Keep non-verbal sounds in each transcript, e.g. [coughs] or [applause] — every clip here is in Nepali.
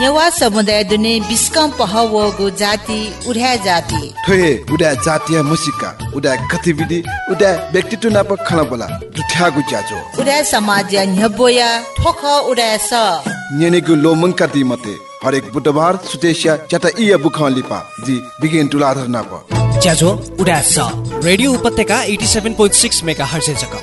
नेवा समुदाय दुने बिस्कम पहवगु जाति उड्या जाति। ठोए उडा जातीय मुसिका उडा गतिविधि उडा व्यक्तित्व नाप खना बोला दुठ्यागु ज्याजो। उड्या समाज न्यबोया ठोख उड्या स। नेनेगु लोमंका दी मते हरेक बुधबार सुतेशिया चटा इया बुखान लिपा जी बिगिन टुलाधर नाप। ज्याजो उडा स। रेडियो उपत्यका 87.6 मेगाहर्ज जक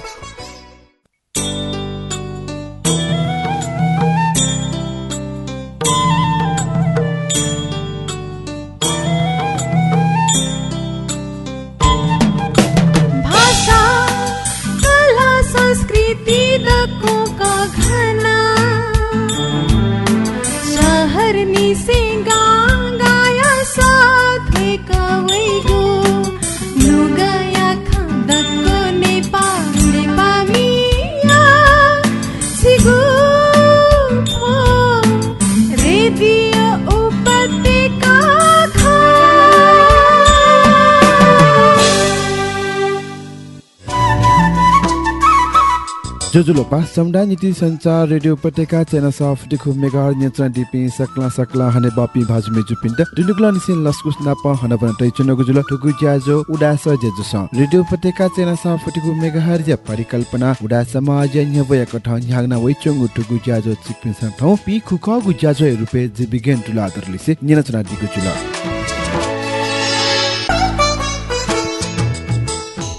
जोजुलोपा समुदाय नीति संचार रेडियो उपत्यका चेना सफ दिखु मेगाहर नियन्त्रण दिपि सकला सकला हने बापी भाजु मेजु पिन्ट दुनुगला निसिन लस्कुस नाप हन बन तै चुनगु जुल ठुगु ज्याजो उडास जेजु स। रेडियो उपत्यका चेना सफ दिखु मेगाहर ज्या परिकल्पना उडा समाज न्यवय कठ न्यागना वइचंगु ठुगु ज्याजो चिकपिन स ठौ पि खुखगु ज्याजो रुपे जे बिगेन टुलादर लिसे नियन्त्रण दिगु जुल।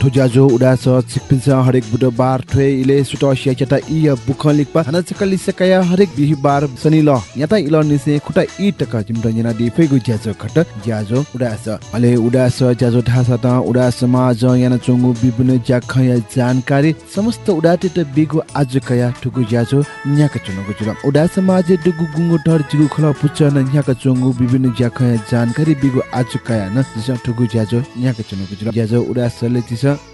ठोजाजो उडास चिकपिन्छ हरेक बुधबार ठ्वे इले सुट स्याचता इ बुख लिकपा हन चकली सकया हरेक बिहिबार शनि ल याता इल निसे खुटा इ टक जिमरा जना दि फेगु ज्याजो खट ज्याजो उडास। अले उडास ज्याजो ढासा त उडास समाज याना चंगु विभिन्न ज्याखया जानकारी समस्त उडाते त बिगु आज कया ठुगु ज्याजो न्याक चुनको जुल उडास समाज दुगु गुंगु ढर जिगु खला पुच न न्याक चंगु विभिन्न ज्याखया जानकारी बिगु आज कया न जिस ठुगु ज्याजो न्याक चुनको जुल ज्याजो उडास ले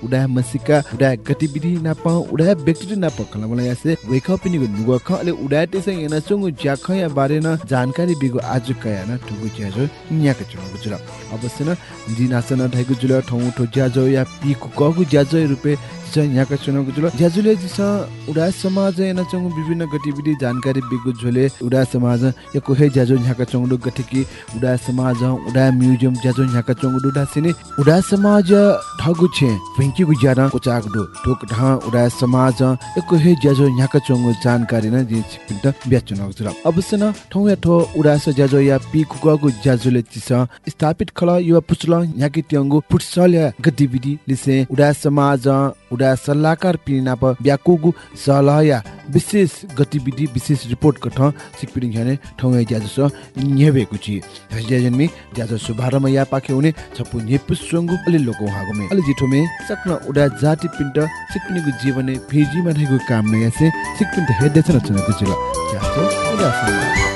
उडा मसिका उडा गतिविधि नाप उडा व्यक्तित्व नाप कला मलाई यासे वेक अप नुग ख अले उडा तेस याना चंगु ज्याख या बारे न जानकारी बिगु आज कया न ठुगु ज्याजो न्याक चुनको जुल अवश्य न दिनासन ढाइगु जुल ठौ ठो ज्याजो या पिकु कगु ज्याजो रुपे ज यहाँका चुनावको जुल ज्याजुले जिस उडा समाज याना चंगु विभिन्न गतिविधि जानकारी बिगु झोले। उडा समाज या कोहे ज्याजो यहाँका चंगु गठिकी उडा समाज उडा म्युजियम ज्याजो यहाँका चंगु डा सिने उडा समाज ठगु छे भेंकी गु ज्यादा कोचाक दु टोक ढा उडा समाज या कोहे ज्याजो यहाँका चंगु जानकारी न जि छिपिन्ट ब्याचुनाउ जुल अवश्य न ठौ या ठो उडा स ज्याजो या पि कुगु ज्याजुले जिस स्थापित खला युवा पुचल यहाँकी ट्यंगु फुटसल या गतिविधि लिसे। उडा समाज उडा सल्लाहकार पिनाप ब्याकुगु सलहया विशेष गतिविधि विशेष रिपोर्ट कठ सिकपिडिङ ह्याने ठौँ ज्याजो स न्हेबेको छि। ज्याजनमी ज्याजो शुभारम्भ या पाखे हुने छपु नेपु अलि लोको हागुमे। अलि जिठोमे सक्न उडा जाति पिण्ड सिकपिनिगु जीवने फिजी मानेगु काम न यासे सिकपिन्ट हेड्दै छ नचनको जुल ज्याजो उडा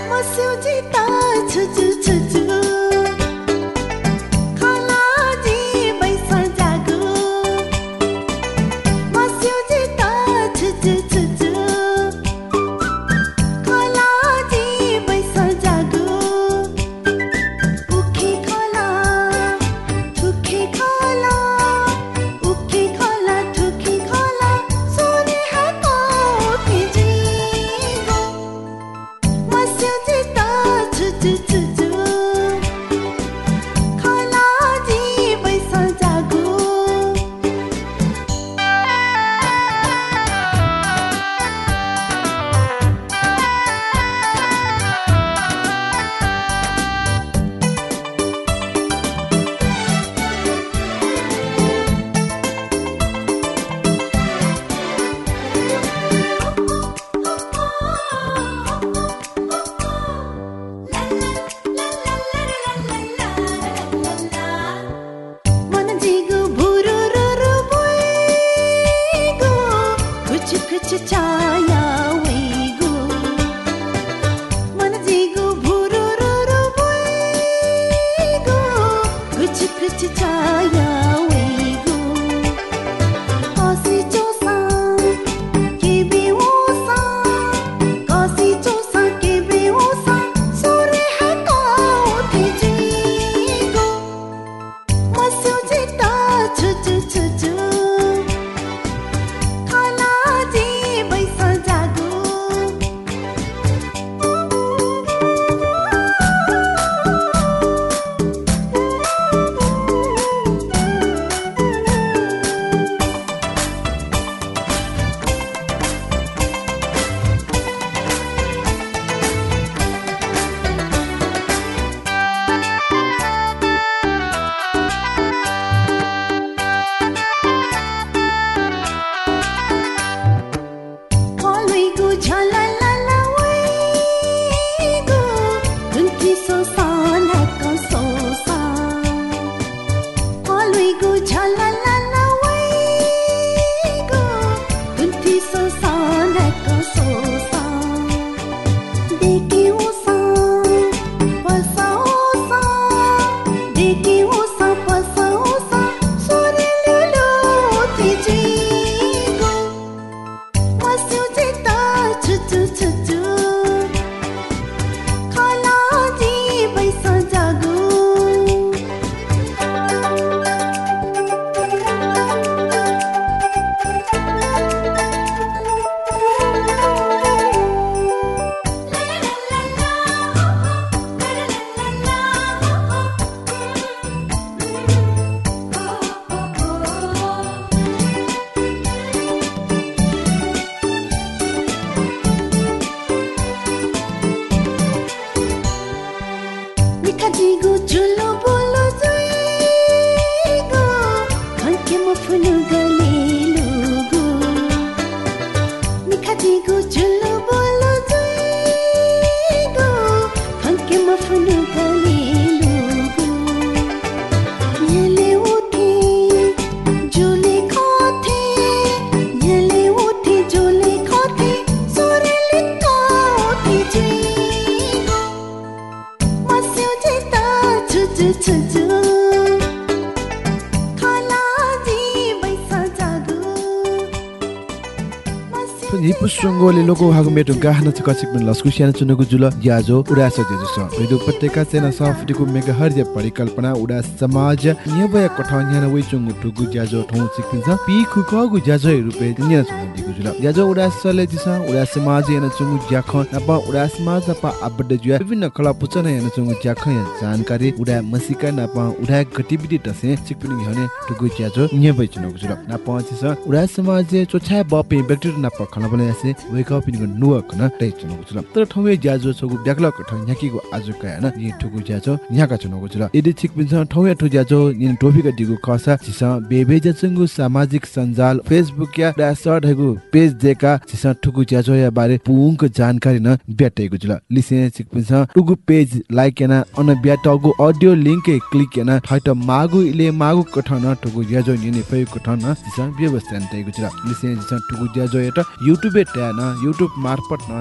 पुसंगोले लोगो हागु मेटु गाहना छ कसिक न लस्कु स्यान चुनको जुल याजो उडा स जेजु स रेडियो उपत्यका सेना सफटिको मेगा हर्ज परिकल्पना उडा समाज न्यबय कठा न्यान वे चुंगु टुगु ज्याजो ठौ सिकिन छ पि खुकगु ज्याजो रुपे न्या चुंगु दिगु जुल ज्याजो उडा सले दिस उडा समाज यान चुंगु ज्याख नपा उडा समाज नपा आबड जुया विभिन्न कला पुचन यान चुंगु ज्याख या जानकारी उडा मसिका नपा उडा गतिविधि तसे सिकपिन हने टुगु ज्याजो न्यबय चुंगु जुल नपा छिस उडा समाज चोछा बपे व्यक्ति नपा खना बने वेक अप इन नुवा कन दै चुंगु जुल तर ठौवे ज्याजो छगु ब्याकल कठ न्याकीको आज कयान नि ठुगु ज्याजो न्याका चुंगु जुल यदि छिकपिन छ ठौवे ठु ज्याजो नि टोपिका दिगु खसा छिस बेबे जचंगु सामाजिक सञ्जाल फेसबुक या डा सडहगु पेज देका छिस ठुगु ज्याजो या बारे पुंक जानकारी न ब्याटेगु जुल लिसे छिकपिन छ टुगु पेज लाइक याना अन ब्याटगु अडियो लिंक क्लिक याना ठैट मागु इले मागु कठ न ठुगु ज्याजो नि पय कठ न छिस व्यवस्था नतेगु जुल लिसे छिस ठुगु ज्याजो एटा युट्युब ट्या न युट्युब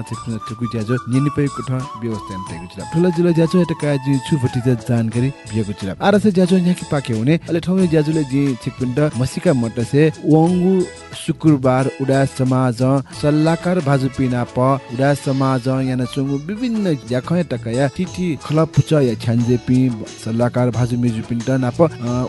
छिकपिन ठुगु ज्याजो नि पय कठ व्यवस्था नतेगु जुल ठुला जुल ज्याजो एटा का जि छुफटी जानकारी बिएको जुल आरस ज्याजो न्याकी पाके हुने। अले ठौमे ज्याजुले जि छिकपिन त मसिका मटसे वंगु शुक्रबार उडा समाज सल्लाहकार भाजु पिना प उडा समाज याना चुंगु विभिन्न ज्याखय टकया तिथि खला पुच या छ्यान्जे सल्लाहकार भाजु मेजु पिन त नाप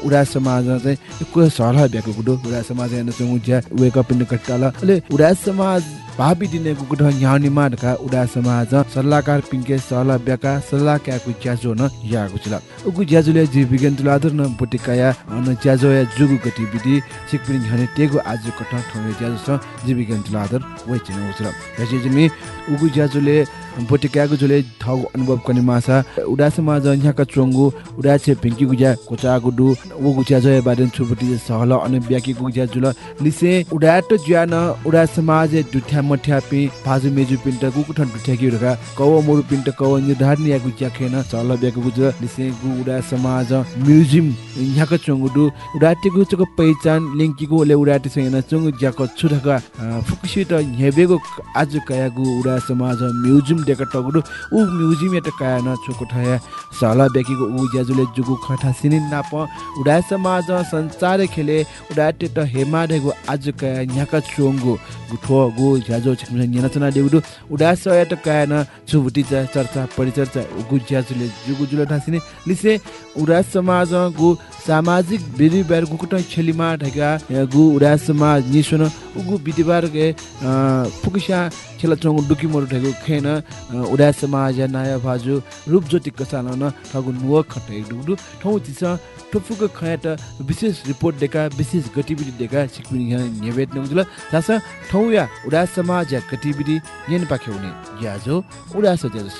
उडा समाज चाहिँ को सरह ब्याको गुडो उडा समाज याना चुंगु ज्या वेक अप इन कट्टाला। अले उडा समाज भाबी दिने गुगुठ न्याउनी माडका उडा समाज सल्लाहकार पिङ्के सल्लाह ब्याका सल्लाह क्याकु ज्याजो न यागु चिला उगु ज्याजुले जी बिगन तुलादर न बोटिकाया न ज्याजो या जुगु गतिविधि सिकपिन झने टेगु आज कठ ठमे ज्याजो छ जी बिगन तुलादर वे चिन उगु ज्याजुले बोटिकागु जुले थगु अनुभव कनि मासा उडा समाज न्याका चोंगु उडा छे पिङ्की गुज्या कोचा गुडु उगु ज्याजो या बारेन छुबटी सहल अन ब्याकी गु ज्याजुल लिसे उडा त ज्यान उडा समाज दुठ्या मठ्या पि भाजु मेजु पिन्ट गुकु ठन दुठ्या कि रका कव मोरु पिन्ट कव निर्धारण या गु ज्याखेन चल ब्याको गुज लिसे गु उडा समाज म्युजियम न्याका चोंगु दु उडा टेगु चको पहिचान लिंकीगु ले उडा टे सेना चोंगु ज्याको छुरका फुकुसी त हेबेगु आज कयागु उडा समाज म्युजियम डेका टगुडु उ म्युजियम एट कया न छोको ठया साला बेकीको उ ज्याजुले जुगु खठा सिनिन नाप। उडा समाज संसार खेले। उडा टे त हेमा डेगु आज कया न्याका चोंगु। गुठो गु ज्याजो छिक्म न्याचना डेगुडु उडा स एट कया न छुबुटी चर्चा परिचर्चा। गु ज्याजुले जुगु जुल ठासिने लिसे। उडा समाज गु सामाजिक बिरी बेर गुकुट छेलिमा ढगा गु उडा समाज निसुन। उगु बिदिबार गे फुकुसा खेला चंगु डुकी मोरु ढगु खेन उडा समाज नाया भाजु रूप ज्योति कसालन ठगु नुव खटे डुडु ठौ चिस ठुफुको खयाट विशेष रिपोर्ट देका विशेष गतिविधि देका सिकपिन निवेद नमुजुल जास ठौ या उडा समाज या गतिविधि येन पाखे हुने याजो उडा सजेस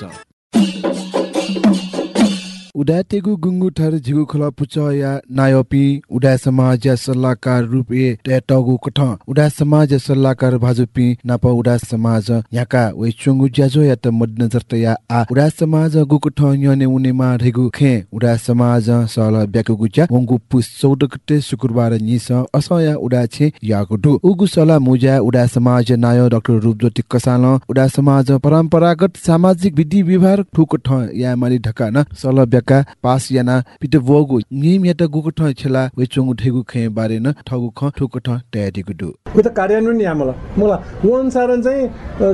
उडा तेगु गुङ्गु थर झिगु खला पुच या नायपी उडा समाज या सल्लाहकार रूप ए टेटगु कठ उडा समाज सल्लाहकार भाजुपी नाप उडा समाज याका वे चुंगु ज्याजो या त मध्यनजर त या आ। उडा समाज गु कठ न्यने उने मा रेगु खे। उडा समाज सल ब्याकु गुचा वंगु पुस 14 गते शुक्रबार निस अस या उडा छे यागु दु। उगु सला मुजा उडा समाज नायो डाक्टर रूपज्योति कसाल। उडा समाज परम्परागत सामाजिक विधि व्यवहार ठुक ठ या माली ढका न सल ब्याका पास याना पिते वगु निम यात गुकु ठ छला वे चोंगु ठेगु खे बारे न ठगु ख ठुक ठ तयारीगु दु उता कार्यान्वयन या मला मला वन सारन चाहिँ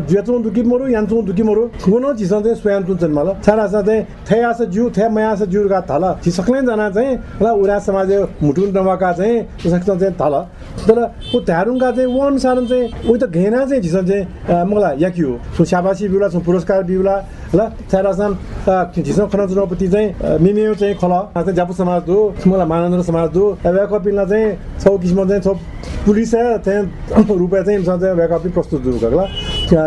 ज्याचों दुकी मरु यान्छौँ दुकी मरु। गुनो झिसन चाहिँ स्वयं तुन्छन् मला। छाडा चाहिँ थे आस जु थे मया आस जु गा थाल। जना चाहिँ ल उरा समाज मुटुन नमाका चाहिँ झिसक्छ चाहिँ थाल। तर उ धारुङका चाहिँ वन सारन चाहिँ उही त घेना चाहिँ झिसन चाहिँ मलाई याकी हो सो स्याबासी बिउला सो पुरस्कार बिउला। ल छाडासन झिसन खन चुनौपति चाहिँ मिमेउ चाहिँ खल चाहिँ जापु समाज दो मलाई मानन्द्र समाज दो व्याक पिल्ला चाहिँ छौ किसिम चाहिँ छौ पुलिस है त्यहाँ रुपियाँ चाहिँ व्याकपी प्रस्तुत दुर्गला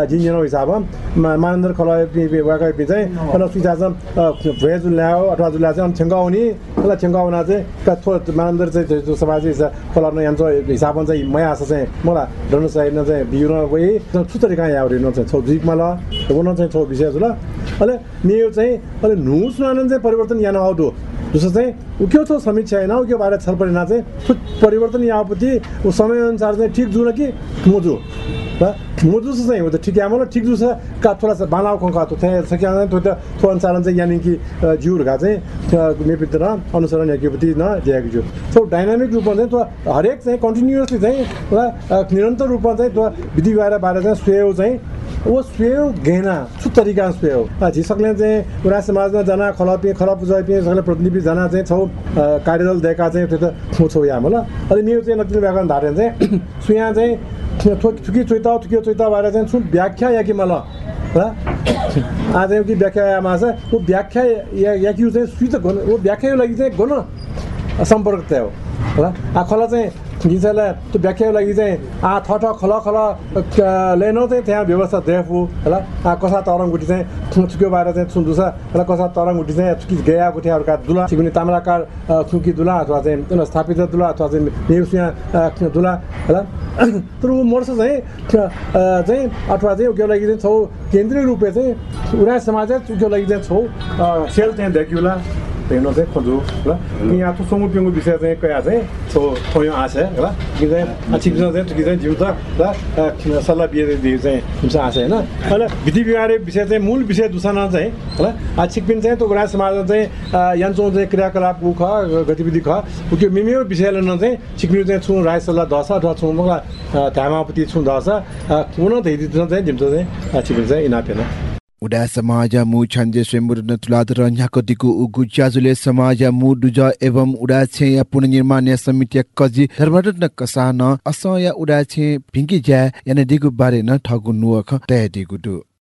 जिन्जेनो हिसाब मानन्दर खला व्याकपी चाहिँ कल सुइता चाहिँ भेज ल्यायो अथवा जुल्या चाहिँ छेङ्गाउने। त्यसलाई छेङ्गाउन चाहिँ थो मानन्दर चाहिँ समाज कला यान्छ। हिसाबमा चाहिँ मया आशा चाहिँ मलाई ढल्नु चाहिँ चाहिँ बिउन गए सुतरी कहाँ यहाँ चाहिँ छौ जिकमा ल। हुन चाहिँ छौ विषय ल। अहिले मेरो चाहिँ अहिले नुस चाहिँ परिवर्तन यहाँ आउँदो जस्तो चाहिँ उक्यो थो समीक्षा होइन उक्यो बारे छलपरिना चाहिँ परिवर्तन यावपति ऊ समयअनुसार चाहिँ ठिक जुन कि मुजु र मुजु चाहिँ हो त ठिक आमा ठिक जुस का थोड़ा सा बालाव खंका तो सकिया तो अनुसार चाहिँ यानी कि जुर का चाहिँ मेपित अनुसरण याकीपति न दिएको छु। सो डाइनामिक रूपमा चाहिँ त्यो हरेक चाहिँ कन्टिन्युसली चाहिँ निरन्तर रूपमा चाहिँ त्यो विधि बारे बारे चाहिँ स्वयं चाहिँ वो स्वयं गहना छु तरिका स्वयं झिसकले चाहिँ पुरा समाजमा जाना खलपी खलप जयपी सकले प्रतिनिधि जाना चाहिँ छौ कार्यदल दिएका चाहिँ त्यो त छौ यहाँ ल अनि मेरो चाहिँ नक्कली व्याकरण धारेन चाहिँ [coughs] सुया चाहिँ थुकी चुइता थुकी चुइता भएर चाहिँ छु व्याख्या या कि मलाई र [coughs] आज कि व्याख्या यामा छ वो व्याख्या या कि चाहिँ सुई त गर्नु वो व्याख्याको लागि चाहिँ गर्नु सम्पर्क त्यो हो। ल। खला चाहिँ गिन्छलाई त्यो व्याख्याको लागि चाहिँ आ ठ ठ खल खल लेन चाहिँ त्यहाँ व्यवस्था देखु ल आ कसा तरङ गुटी चाहिँ छुक्यो बाएर चाहिँ सुन्दुछ र कसा तरङ गुटी चाहिँ छुकी गया गुठीहरूका दुला छिकुनी ताम्राकार छुकी दुला अथवा चाहिँ स्थापित दुला अथवा चाहिँ नेउसिया दुला ल तर ऊ मर्छ चाहिँ चाहिँ अथवा चाहिँ उयो लागि चाहिँ छौ केन्द्रीय रूपले चाहिँ उरा समाज चाहिँ उयो लागि चाहिँ छौ सेल चाहिँ देखिउला हेर्नु चाहिँ खोज्छु ल यहाँ त समुद्रको विषय चाहिँ कया चाहिँ छो थोयो आशा ल कि चाहिँ छिप्स चाहिँ कि चाहिँ जिउ त ल सल्लाह बिहे दियो चाहिँ जिम्स आशा होइन अहिले विधि व्यवहार विषय चाहिँ मूल विषय दुसाना चाहिँ ल छिकपिन चाहिँ त्यो गुरा समाजमा चाहिँ यान्छौँ चाहिँ क्रियाकलाप ख गतिविधि ख त्यो मिमियो विषयले न चाहिँ छिकपिन चाहिँ छु राय सल्लाह दस अथवा छु मलाई धामापति छु दस हुन धैदित चाहिँ जिम्स चाहिँ छिकपिन चाहिँ इनापेन उडा समाज मु छन्जे स्वयंबुर तुलादर न्याकतिको उगु च्याजुले समाज मु दुज एवं उडा छे या पुनर्निर्माण या समिति कजी धर्मरत न कसा या उडा छे भिंकी ज्या याने दिगु बारे न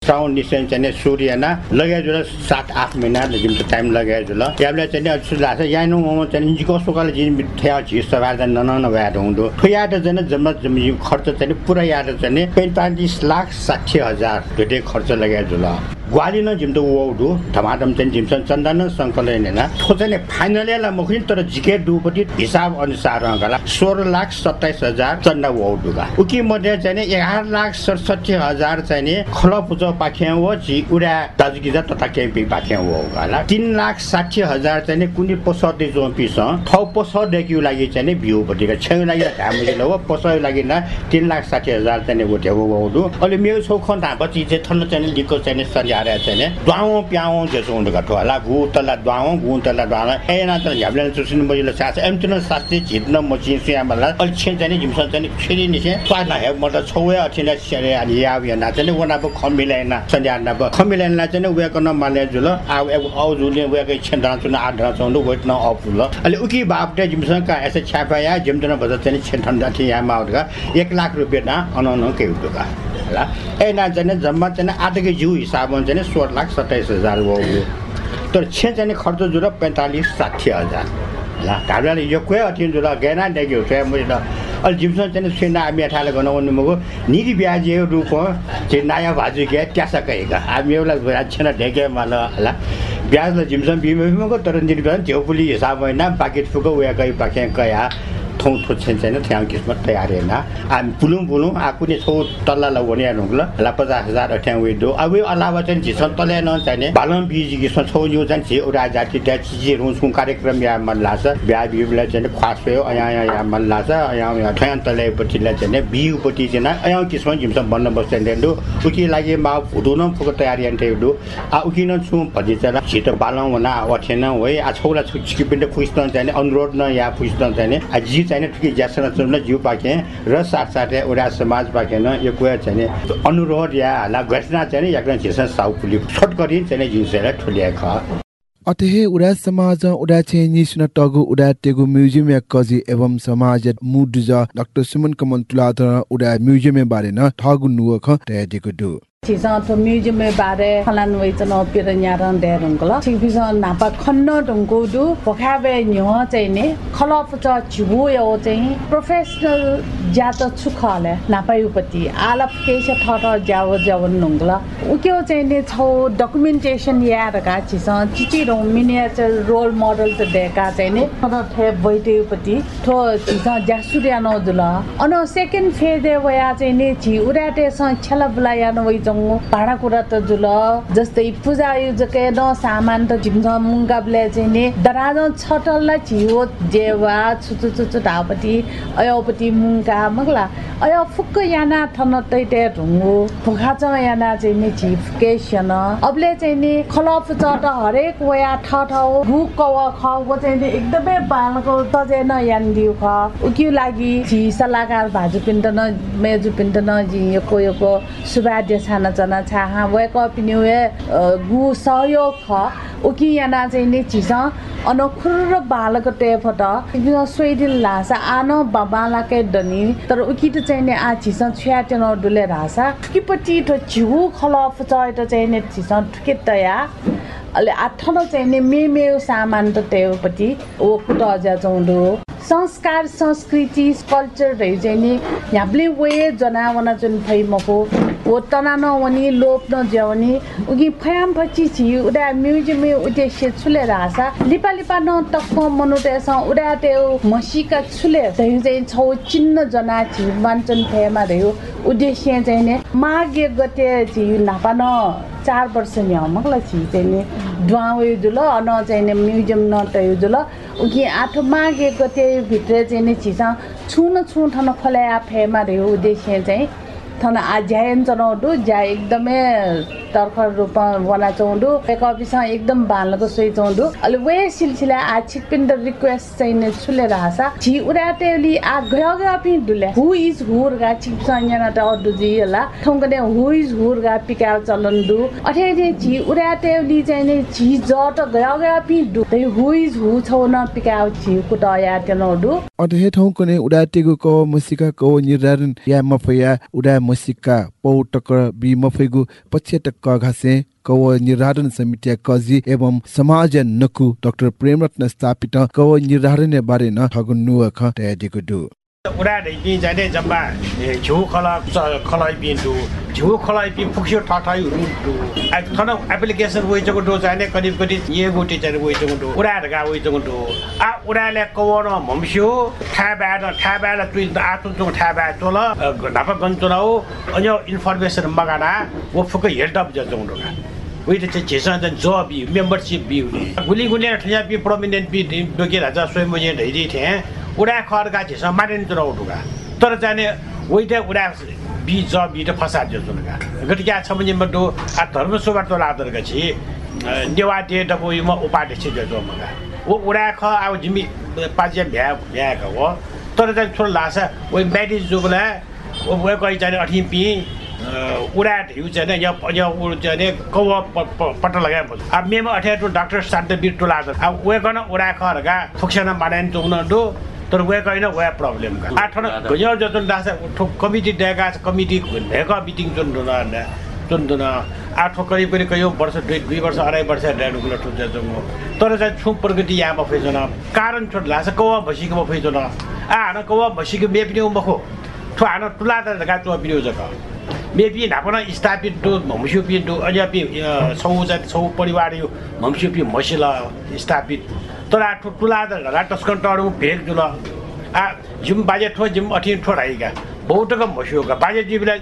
श्रावण निश्चय चाहिँ सूर्य न लगाइ जुल सात आठ महिना जुन टाइम लगाइ जुल याबले चाहिँ अझ लाग्छ यहाँ नु चाहिँ जिको सोकाले जिन थ्या झि सवार चाहिँ नन नभएर हुँदो। खुया त चाहिँ जम्मा जम्मी खर्च चाहिँ पुरा याद चाहिँ पैँतालिस लाख साठी हजार भेटे खर्च लगाइ जुल ग्वाली न जिम्तो वौडु धमाधम चाहिँ जिम्सन चन्दन सङ्कलन होइन। थो चाहिँ फाइनललाई मुखिन तर जिके डुपट्टि हिसाब अनुसार गला सोह्र लाख सत्ताइस हजार चन्दा वौडुगा उकी मध्ये चाहिँ एघार लाख सडसठी हजार चाहिँ खल पुजो पाख्या हो झि उडा दाजुगिजा तथा पाख्या हो होला तिन लाख साठी हजार चाहिँ कुनै पसदे जो पिस थौ पसदेखि लागि चाहिँ भ्यूपट्टिको छेउ लागि हाम्रो हो पसको लागि न तिन लाख साठी हजार चाहिँ उठ्यो वौडु अहिले मेरो छेउ खन पछि चाहिँ ठन्ड चाहिँ लिएको चाहिँ सन्जाएर चाहिँ द्वाओ प्याओ जेसो हुँदो घटो होला गु तल्ला द्वाओ गु तल्ला द्वाओ. एना त झ्याब्ले चुसिन मजिलो सास एम तिन शास्त्री झिट्न मचि सुया मलाई अलि छे चाहिँ जिमसन चाहिँ फेरि निसे स्वाद नहे म त छौए अठिन सेरे अनि या चाहिँ वना पो खमिलेन सन्ध्या न खमिलेन चाहिँ उयो गर्न माले जुल आ औ जुले उयोकै छेन्डा चुन आठ चौँदो वेट न अफ ल अहिले उकी बापटे जिमसन का एसे छ्यापा या जिमतन बजार चाहिँ छेन्ठन थिए या माउका एक लाख रुपियाँ न अन केही उठोका होला एना चाहिँ जम्मा चाहिँ आधकै जिउ हिसाबमा चाहिँ सोह्र लाख सत्ताइस हजार हो तर छे चाहिँ खर्च जुल पैँतालिस साठी हजार ल घाब्राले यो कोही अठिन जुल गहना देख्यो छ मैले अहिले जिम्सन चाहिँ सेना अठाले गर्न भन्नु मगो निरी ब्याज रूप चाहिँ नयाँ भाजु क्या कहेका हामी एउटा छेना ढेके माल होला। ब्याजलाई जिम्सन बिमा बिमाको तर निरी ब्याज त्यो पुली हिसाब होइन पाकेट फुको उयो कहीँ पाके कया थौ थो छैन त्यहाँ किस्मत तयार होइन हामी पुलुङ पुलुङ आ कुनै छौ तल्ला ल भने ल पचास हजार अठ्याउ दो अब अलावा चाहिँ झिसन तले न चाहिने भालम बिज किस्म छौ यो चाहिँ एउटा जाति त्यहाँ चिजी रुसुङ कार्यक्रम या मन लाग्छ बिहा बिउलाई चाहिँ खास भयो अया या मन लाग्छ अया यहाँ ठयान तलेपट्टिलाई चाहिँ बिउपट्टि चाहिँ अया किस्म झिम्स बस्छ टेन्डु उकी लागि मा फुटु न फुको तयारी टेन्डु आ उकी न छु भजी चाहिँ छिटो बालौँ भन अठेन है आ छौला छुकी पनि खुइस्न चाहिँ अनुरोध न या खुइस्न चाहिँ आ जी चाहिँ ठुकी ज्यासन चुन्न जिउ पाकेँ र साथसाथै उडा समाज पाकेन यो कुरा चाहिँ अनुरोध या हाला घटना चाहिँ याक्न झिसन साउ पुली छोटकरी चाहिँ जिन्सेर ठुलिएको अतहे उडा समाज उडा छे निस्न टगु उडा टेगु म्युजियम या कजी एवं समाज मुडुज डाक्टर सुमन कमल तुलाध उडा म्युजियम बारे न ठगु नुख तयादिको दु 지상 또 뮤지엄에 바래 할란 웨이즈노 피르냐란 데롱글라 지비서 나빠 컨너 동고도 보카베 녀 제네 컬러프자 지보여 제이 프로페셔널 जात छुखले नापायुपति आलप केश ठट जाव जावन नंगला उक्यो चाहिँ छौ डकुमेन्टेसन यार का छिस चिची रौ मिनिएचर रोल मोडल त देखा चाहिँ नि खन थे बैटेपति ठो छिस जासुर्या न दुला अन सेकेन्ड फेदे वया चाहिँ नि छि उराटे स छला बुला या न वइ जङ भाँडा कुडा त जुल जस्तै पूजा आयोजक न सामान त झिम्छ मुङ्गाबले चाहिँ नि दराज छटल्ला झियो जेवा छुचु छुचु ढापट्टि अयोपट्टि मुङ्गा मगला। अयो फुक्क याना थन तैटे ढुङ्गो फुखा च याना चाहिँ नि झि फुके सन अबले चाहिँ नि खलप चट हरेक वया ठ ठ गु कव चाहिँ नि एकदमै बालको त चाहिँ न यान दिउ ख। उकिउ लागि झि सलाकार भाजु पिन्ट न मेजु पिन्ट न झि योको योको सुबाद्य चना छाहा वेक अप न्यु गु सहयोग ख उकि याना चाहिँ नि झिस अन खुर्र बालको टेफट स्वेदिल लासा आन बाबालाकै डनी तर उकि त चाहिँ नि आ झिस छ्याटेन डुले रासा ठुकीपट्टि ठो झिउ खलफ चयट चाहिँ नि झिस ठुकेतया अहिले आठन चाहिँ नि मे मे सामान त त्योपट्टि ओ कुट अझ चौँडो संस्कार संस्कृति कल्चरहरू चाहिँ नि ह्याब्ले वे जनावना जुन फैमको हो तना लोप नज्यावनी उगी फयाम छि उडा म्युजियम उद्देश्य छुले रासा लिपा लिपा न तक्क मनुटेस उडा त्यो छुले त्यही चाहिँ छौ चिन्ह जना छि मान्छन् फेमा रह्यो उद्देश्य चाहिँ नि माघे गते छि नापा न चार वर्ष न्यामकला छि चाहिँ नि ड्वाउ जुल अन चाहिँ नि म्युजियम न तयो जुल उगी आठो माघे गते भित्र चाहिँ नि छिसा छुन छु ठन खोलाया फेमा रह्यो उद्देश्य चाहिँ थन आज्यायन चलाउँदु ज्या एकदमै तर्खर रूपमा वना एक अफिसमा एकदम बाल्नको सोही चौँडु अहिले वे सिलसिला आ छिकपिन्ड रिक्वेस्ट चाहिँ छुले रासा छि उडाटेली आ गयो गयो पि डुले हु इज हुर गा छिप संजना त अडु जी होला। ठौकने हु इज हुर गा पिका चलन दु। अथे जे छि उडाटेली चाहिँ ने छि ज त गयो गयो पि डु। तै हु इज हु छौ न पिका छि कुटया तेनोडु अटे ठाउँ कने उडाटेको क मसिका क निर्धारण या मफया उडा मसिका पौ टक बि मफैगु घासे कव निर्धारण समिति कजी एवं समाज नकु डाक्टर प्रेमरत्न स्थापित कव निर्धारण बारे न ठगु नुव ख तयादिको दु मम्स्यो ठा ब्याड ठा ब्याड तुइ आतु चो ठा ब्याड चोल ढापा गन चोलाउ अन्य इन्फर्मेसन मगाना वो फुक हेल्ड अप जचो डोगा उहिले चाहिँ झेसा चाहिँ ज बि मेम्बरसिप उडा खरका झेसा मारेन चुराउ ढुगा तर जाने वैटे उडा बि ज बि त फसा जो जुनगा गतिके छ म्हणजे मडो आ धर्म सुबार तो लादर गछि नेवा दे डबो यम उपाटे छ जो मगा ओ उडा ख आ जिमी पाजे भ्या भ्या का हो। तर जाने छोड लासा वै म्याडिज जुगला ओ वै कहि जाने अठी पि उडा हिउ चाहिँ यहाँ यहाँ उ चाहिँ कौ पट्ट लगाए अब मेमा अठ्या टु डाक्टर सान्त बिर टु लादर। अब वे गर्न उडा खरगा फुक्सेना माडाइन चुग्न डो। तर वे कहिन वे प्रब्लम का आठ गयो जतन दास कमिटी डेगा कमिटी भेका मिटिङ जुन दुन जुन दुन आठ करिब करिब कयो वर्ष दुई दुई वर्ष अढाई वर्ष ड्याडुकुलो ठुन्छ जङ्गो तर चाहिँ छु प्रगति यहाँ फैजन कारण छोट लास कौवा भसीको फैजन आ हान कौवा भसीको मेपिने मखो ठु हान टुला त गा टु पिन्यो जका मेपी ढापना स्थापित दो मम्स्यु पि दो अझ पि छौ जाति छौ परिवार यो मम्स्यु पि मसिला स्थापित तर आ ठु टुला घरा टस्कन टडु भेग जुल आ जिम बाजे ठो जिम अठी ठो राइगा बहुटक मस्युका बाजे जीवलाई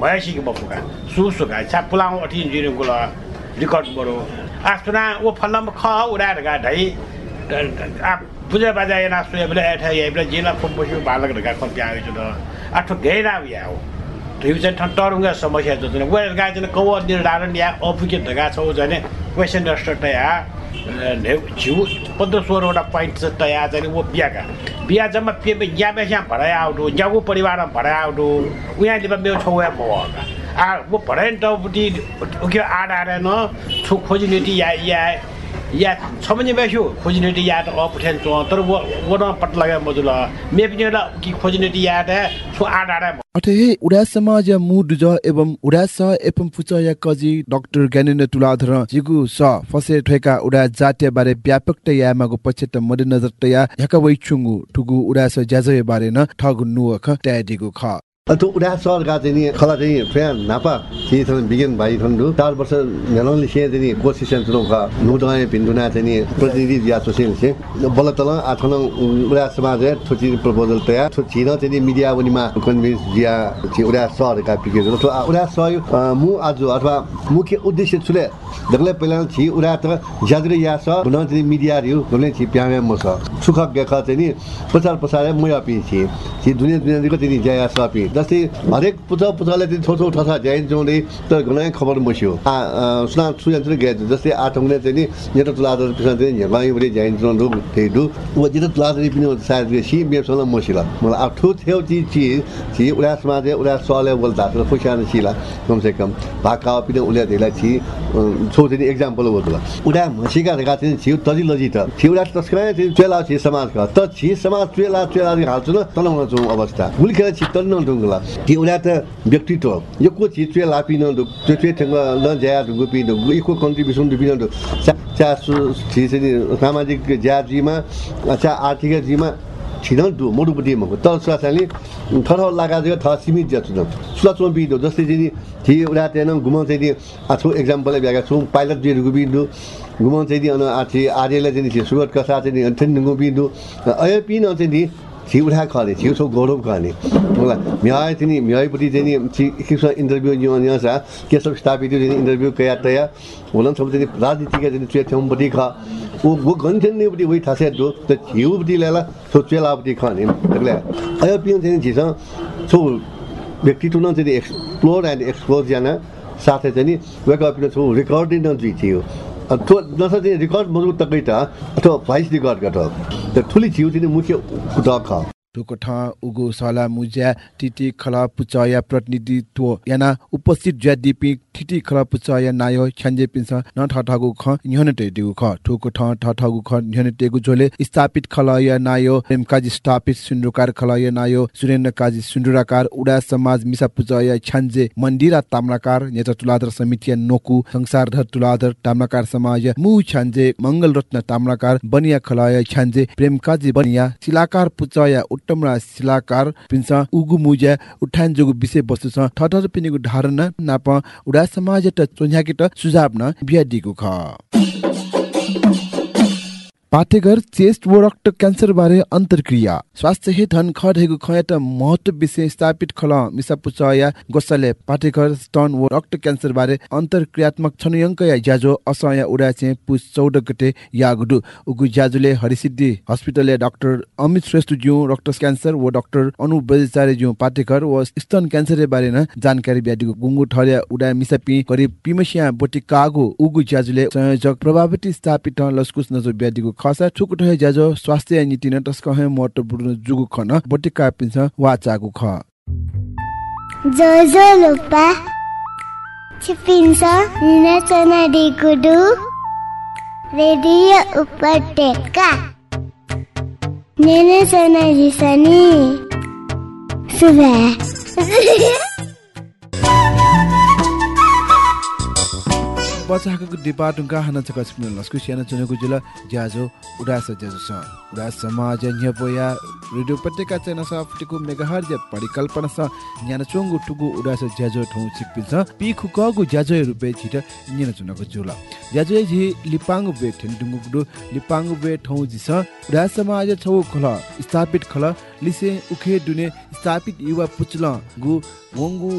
भयासिक बपुका सुसुका छा पुलाउ अठी जिरो गुल रेकर्ड बडो आ ओ फल्लम ख उडाएर गा ढाइ आ पूजा बाजा एना सुया बेला एठा या बेला जिला फुम बस्यो बालक ढका खम प्या त आ ठो गैरा या हो चाहिँ ठन टरुङ्गा समस्या जो चाहिँ वेल गा चाहिँ कौ निर्धारण या अपुगे ढगा छौ भने क्वेसन रस्टर तया झिउ पन्ध्र सोह्रवटा पोइन्ट चाहिँ तया चाहिँ वो बिहाका बिहा जम्मा पे यहाँ बेसा भराइ आउटो यहाँ परिवारमा भराइ आउटो उहाँ लिपा मेरो छौ या भएका आ वो भराइ टाउपट्टि आड आएर न छु खोजिनेटी या या या छ भने बेस्यो खोजिनेटी या त अपुठ्यान चो तर वो वो न पट लगा मजुल। मे पनि एउटा कि खोजिनेटी या त छु आड आड अथे उडा समाज मुड ज एवं उडा स एवं पुच या कजी डाक्टर ज्ञानेन्द्र तुलाधर जिगु स फसे ठेका उडा जातीय बारे व्यापक तया मागु पछेत मध्यनजर तया याका वइ छुंगु ठुगु उडा स ज्याजय बारे न ठगु नुख तयादिगु ख। त्यो उडा सरका चाहिँ नि खला चाहिँ फ्यान नापा छि थन बिगिन भाइ थन्डु चार वर्ष मेलन लिसे चाहिँ नि कोसिस सेन्ट्रो का नुदय पिन्डुना चाहिँ नि प्रतिनिधि या सोसियल से। बल तल आठन उडा समाज थुचि प्रपोजल तया थुचि न चाहिँ नि मिडिया वनिमा कन्भिन्स जिया छि उडा सरका पिके तो उडा सय मु आज अथवा मुख्य उद्देश्य छुले दगले पहिला छि उडा त ज्यादरे या स न चाहिँ मिडिया रिउ गले छि प्यामे म छ सुख गेखा चाहिँ नि प्रचार प्रसार म अपि छि छि दुनिया दुनिया दिको चाहिँ जया सपि जस्तै हरेक पुजा पुजाले चाहिँ छोटो ठसा ज्याइन जोडे त गनाइ खबर मस्यो सुना चाहिँ गए जस्तै आठौँले चाहिँ नि नेटो तुलादर पिछा चाहिँ हेबाइ बरे ज्याइन जोडु त्यही दु व जित तुलादर पनि सायद सी बेसँग मसिला मलाई आठो थियो ची ची ची उडा समाज उडा सले बोल्दा त खुशान सिला कम से कम भाका पनि उले धेला छि छो चाहिँ एक्जाम्पल तुला उडा मसिका रेगा चाहिँ छि तजि लजि त छि उडा तस्करा चाहिँ चेला छि समाज का त छि समाज चेला चेला हाल्छु न तनाउन जाउँ अवस्था मुलखेर छि तन्न ढुङ्गला कि यो को छि चेला पिन त्यो चे ठंग न जया ढुङ्गु पिन इको कन्ट्रिब्युसन पिन चा चा सु छि चाहिँ सामाजिक ज्याजीमा अच्छा आर्थिक जीमा छिन दु मोडुपट्टि मको त सुवासाले ठर लागा जग्गा थ सीमित सुला चोम बिदो जस्तै चाहिँ छि उडा तेन घुमाउ चाहिँ आछु एक्जाम्पल भ्यागा छु पाइलट जे रुगु बिन्दु घुमाउ चाहिँ अन आछि आर्यले चाहिँ छि सुगत कसा चाहिँ नि अन्थन नुगु बिन्दु पिन चाहिँ नि छि उडा खले छि सो गौरव खले मलाई म्याय चाहिँ नि म्यायपट्टि चाहिँ नि छि इन्टरभ्यू न्यु न्यसा केसब स्थापित इन्टरभ्यू कया तया। होला सब राजनीतिका चाहिँ चुया थ्यमपट्टि ख। वो वो गन्थेन नेपट्टि वही थासे दो त छिउपट्टि ल्याला सो चेलापट्टि खने। तगले अय पिन चाहिँ छिस सो व्यक्तित्व न चाहिँ एक्सप्लोर एन्ड एक्सप्लोर जान साथै चाहिँ नि छु न जुइ थियो। त्यो नसा चाहिँ रेकर्ड मजबुत तकै त अथवा भोइस रेकर्ड गट त ठुली छिउ चाहिँ मुख्य कुटा ठ उगो सला मुज्या टिटी खला पुचया प्रतिनिधित्व याना उपस्थित ज्या दिपि ठिटी खला पुचया नायो छन्जे पिन्छ न ठ ख न्हने टेगु ख टोको ठ ठ ठगु ख न्हने टेगु जोले स्थापित खलय नायो प्रेमकाजी स्थापित सुन्दुकार खलय नायो सुरेन्द्र काजी सुन्दुराकार उडा समाज मिसा पुचया छन्जे मन्दिरा ताम्राकार नेता तुलाधर समिति नोकु संसारधर तुलाधर ताम्राकार समाज मु छन्जे मंगल रत्न ताम्राकार बनिया खलय छन्जे प्रेमकाजी बनिया शिलाकार पुचया उत्तमरा शिलाकार पिन्छ उगु मुजा उठान जोगु विषय वस्तु ठठर पिनेगु धारणा नाप उडा समाज त चोन्याके त सुझाव न बिहा दिगु ख। पाठेघर चेस्ट व रक्त क्यान्सर बारे अन्तर्क्रिया। स्वास्थ्य हे धन खरहेको खयात महत्व विषय स्थापित खल मिसा पुचया गोसाले पाठेघर स्तन व रक्त क्यान्सर बारे अन्तर्क्रियात्मक छनयङ्क या ज्याजो असया उडा चाहिँ पुस चौध गते यागुडु। उगु ज्याजुले हरिसिद्धि हस्पिटलले डाक्टर अमित श्रेष्ठ ज्यू रक्त क्यान्सर व डाक्टर अनु बजाचार्य ज्यू पाठेघर व स्तन क्यान्सर बारे न जानकारी ब्याडीको गुङ्गु ठर्या उडा मिसापि करिब पिमसिया बोटी कागो उगु ज्याजुले संयोजक प्रभावती स्थापित लस्कुस नजो ब्याडीको खसा ठुकुट हे ज्याजो स्वास्थ्य नीति न तस्क हे महत्वपूर्ण जुगु खन बोटिका पिन्छ वाचागु ख। जोजो लुपा छिपिन्छ निनाचना डिगुडु रेडियो उपत्यका निनाचना जिसनी सुबह [laughs] पचाको डिपा टुङ्का हाना चका स्पिन लस्कु चुनेको जुल ज्याजो उडास ज्याजो स उडास समाज न्यपोया रेडियो पत्रिका चैन स फटिको मेगाहर जे परिकल्पना स न्याना चोंगु टुगु उडास ज्याजो ठौ छिपिल छ। पि खुकगु ज्याजो रुपे छिट न्याना चुनको जुल ज्याजो झि लिपांगु बे ठेन डुंगु गुडु लिपांगु बे ठौ जि स उडास समाज छौ खल स्थापित खल। लिसे उखे दुने स्थापित युवा पुचल गु वंगु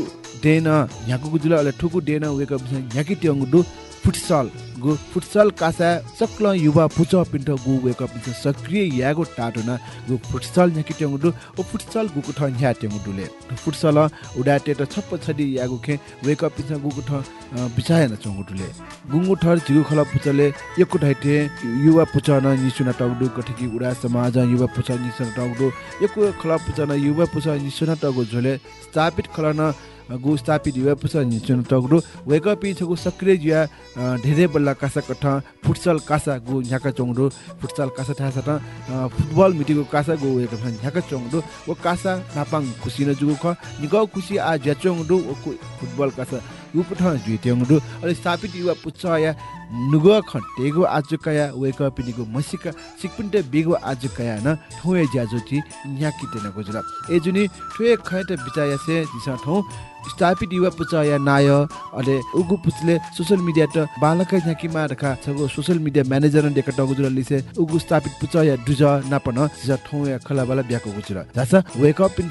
डेन याकु जुल अले ठुकु डेन वेक याकि ट्यंगु दु फुटसल गु फुटसल कासा सक्ल युवा पुच पिन्ट गु वेक पिन्ट सक्रिय यागो टाटो न गु फुटसल न्याकि ट्यंगु दु ओ फुटसल गु कुठ न्या ट्यंगु दुले फुटसल उडाटे त छप्प छडी यागु खे वेक पिन्ट गु कुठ बिचाय न चंगु दुले गुंगु ठर जिगु खला पुचले यकु ढाइटे युवा पुच न निसुना टगडु कठिकी उडा समाज युवा पुच निसुना टगडु यकु खला पुच न युवा पुच निसुना टगु झोले स्थापित खला न गु स्थापित युवा पुस निचुन टगडु वेक पि छगु सक्रिय जुया धेरै बल्ला कासा कठ फुटसल कासा गु झ्याका चोङडु फुटसल कासा त फुटबल मिटिगु कासा गु वेक झ्याका चोङडु व कासा नापाङ खुसी न जुगु ख निगौ खुसी आ ज्या चोङडु फुटबल कासा उपठ जुइत्यङडु अले स्थापित युवा पुचया नुग खटेगो आजुकाया वेक पिनिगो मसिका सिकपुन्टे बेगो आजुकाया न ठौए ज्याजोची न्याकी तेनको जुल ए जुनि ठुए खैत बिचाया से दिसा ठौ स्थापित युवा पुचया नाय अले उगु पुचले सोशल मिडिया त बालक न्याकी मा रखा छगो सोशल मिडिया म्यानेजर न डेका टगु जुल लिसे उगु स्थापित पुचया दुज नापन जिसा ठौए खला बाला ब्याको गुजुल जासा वेक अप इन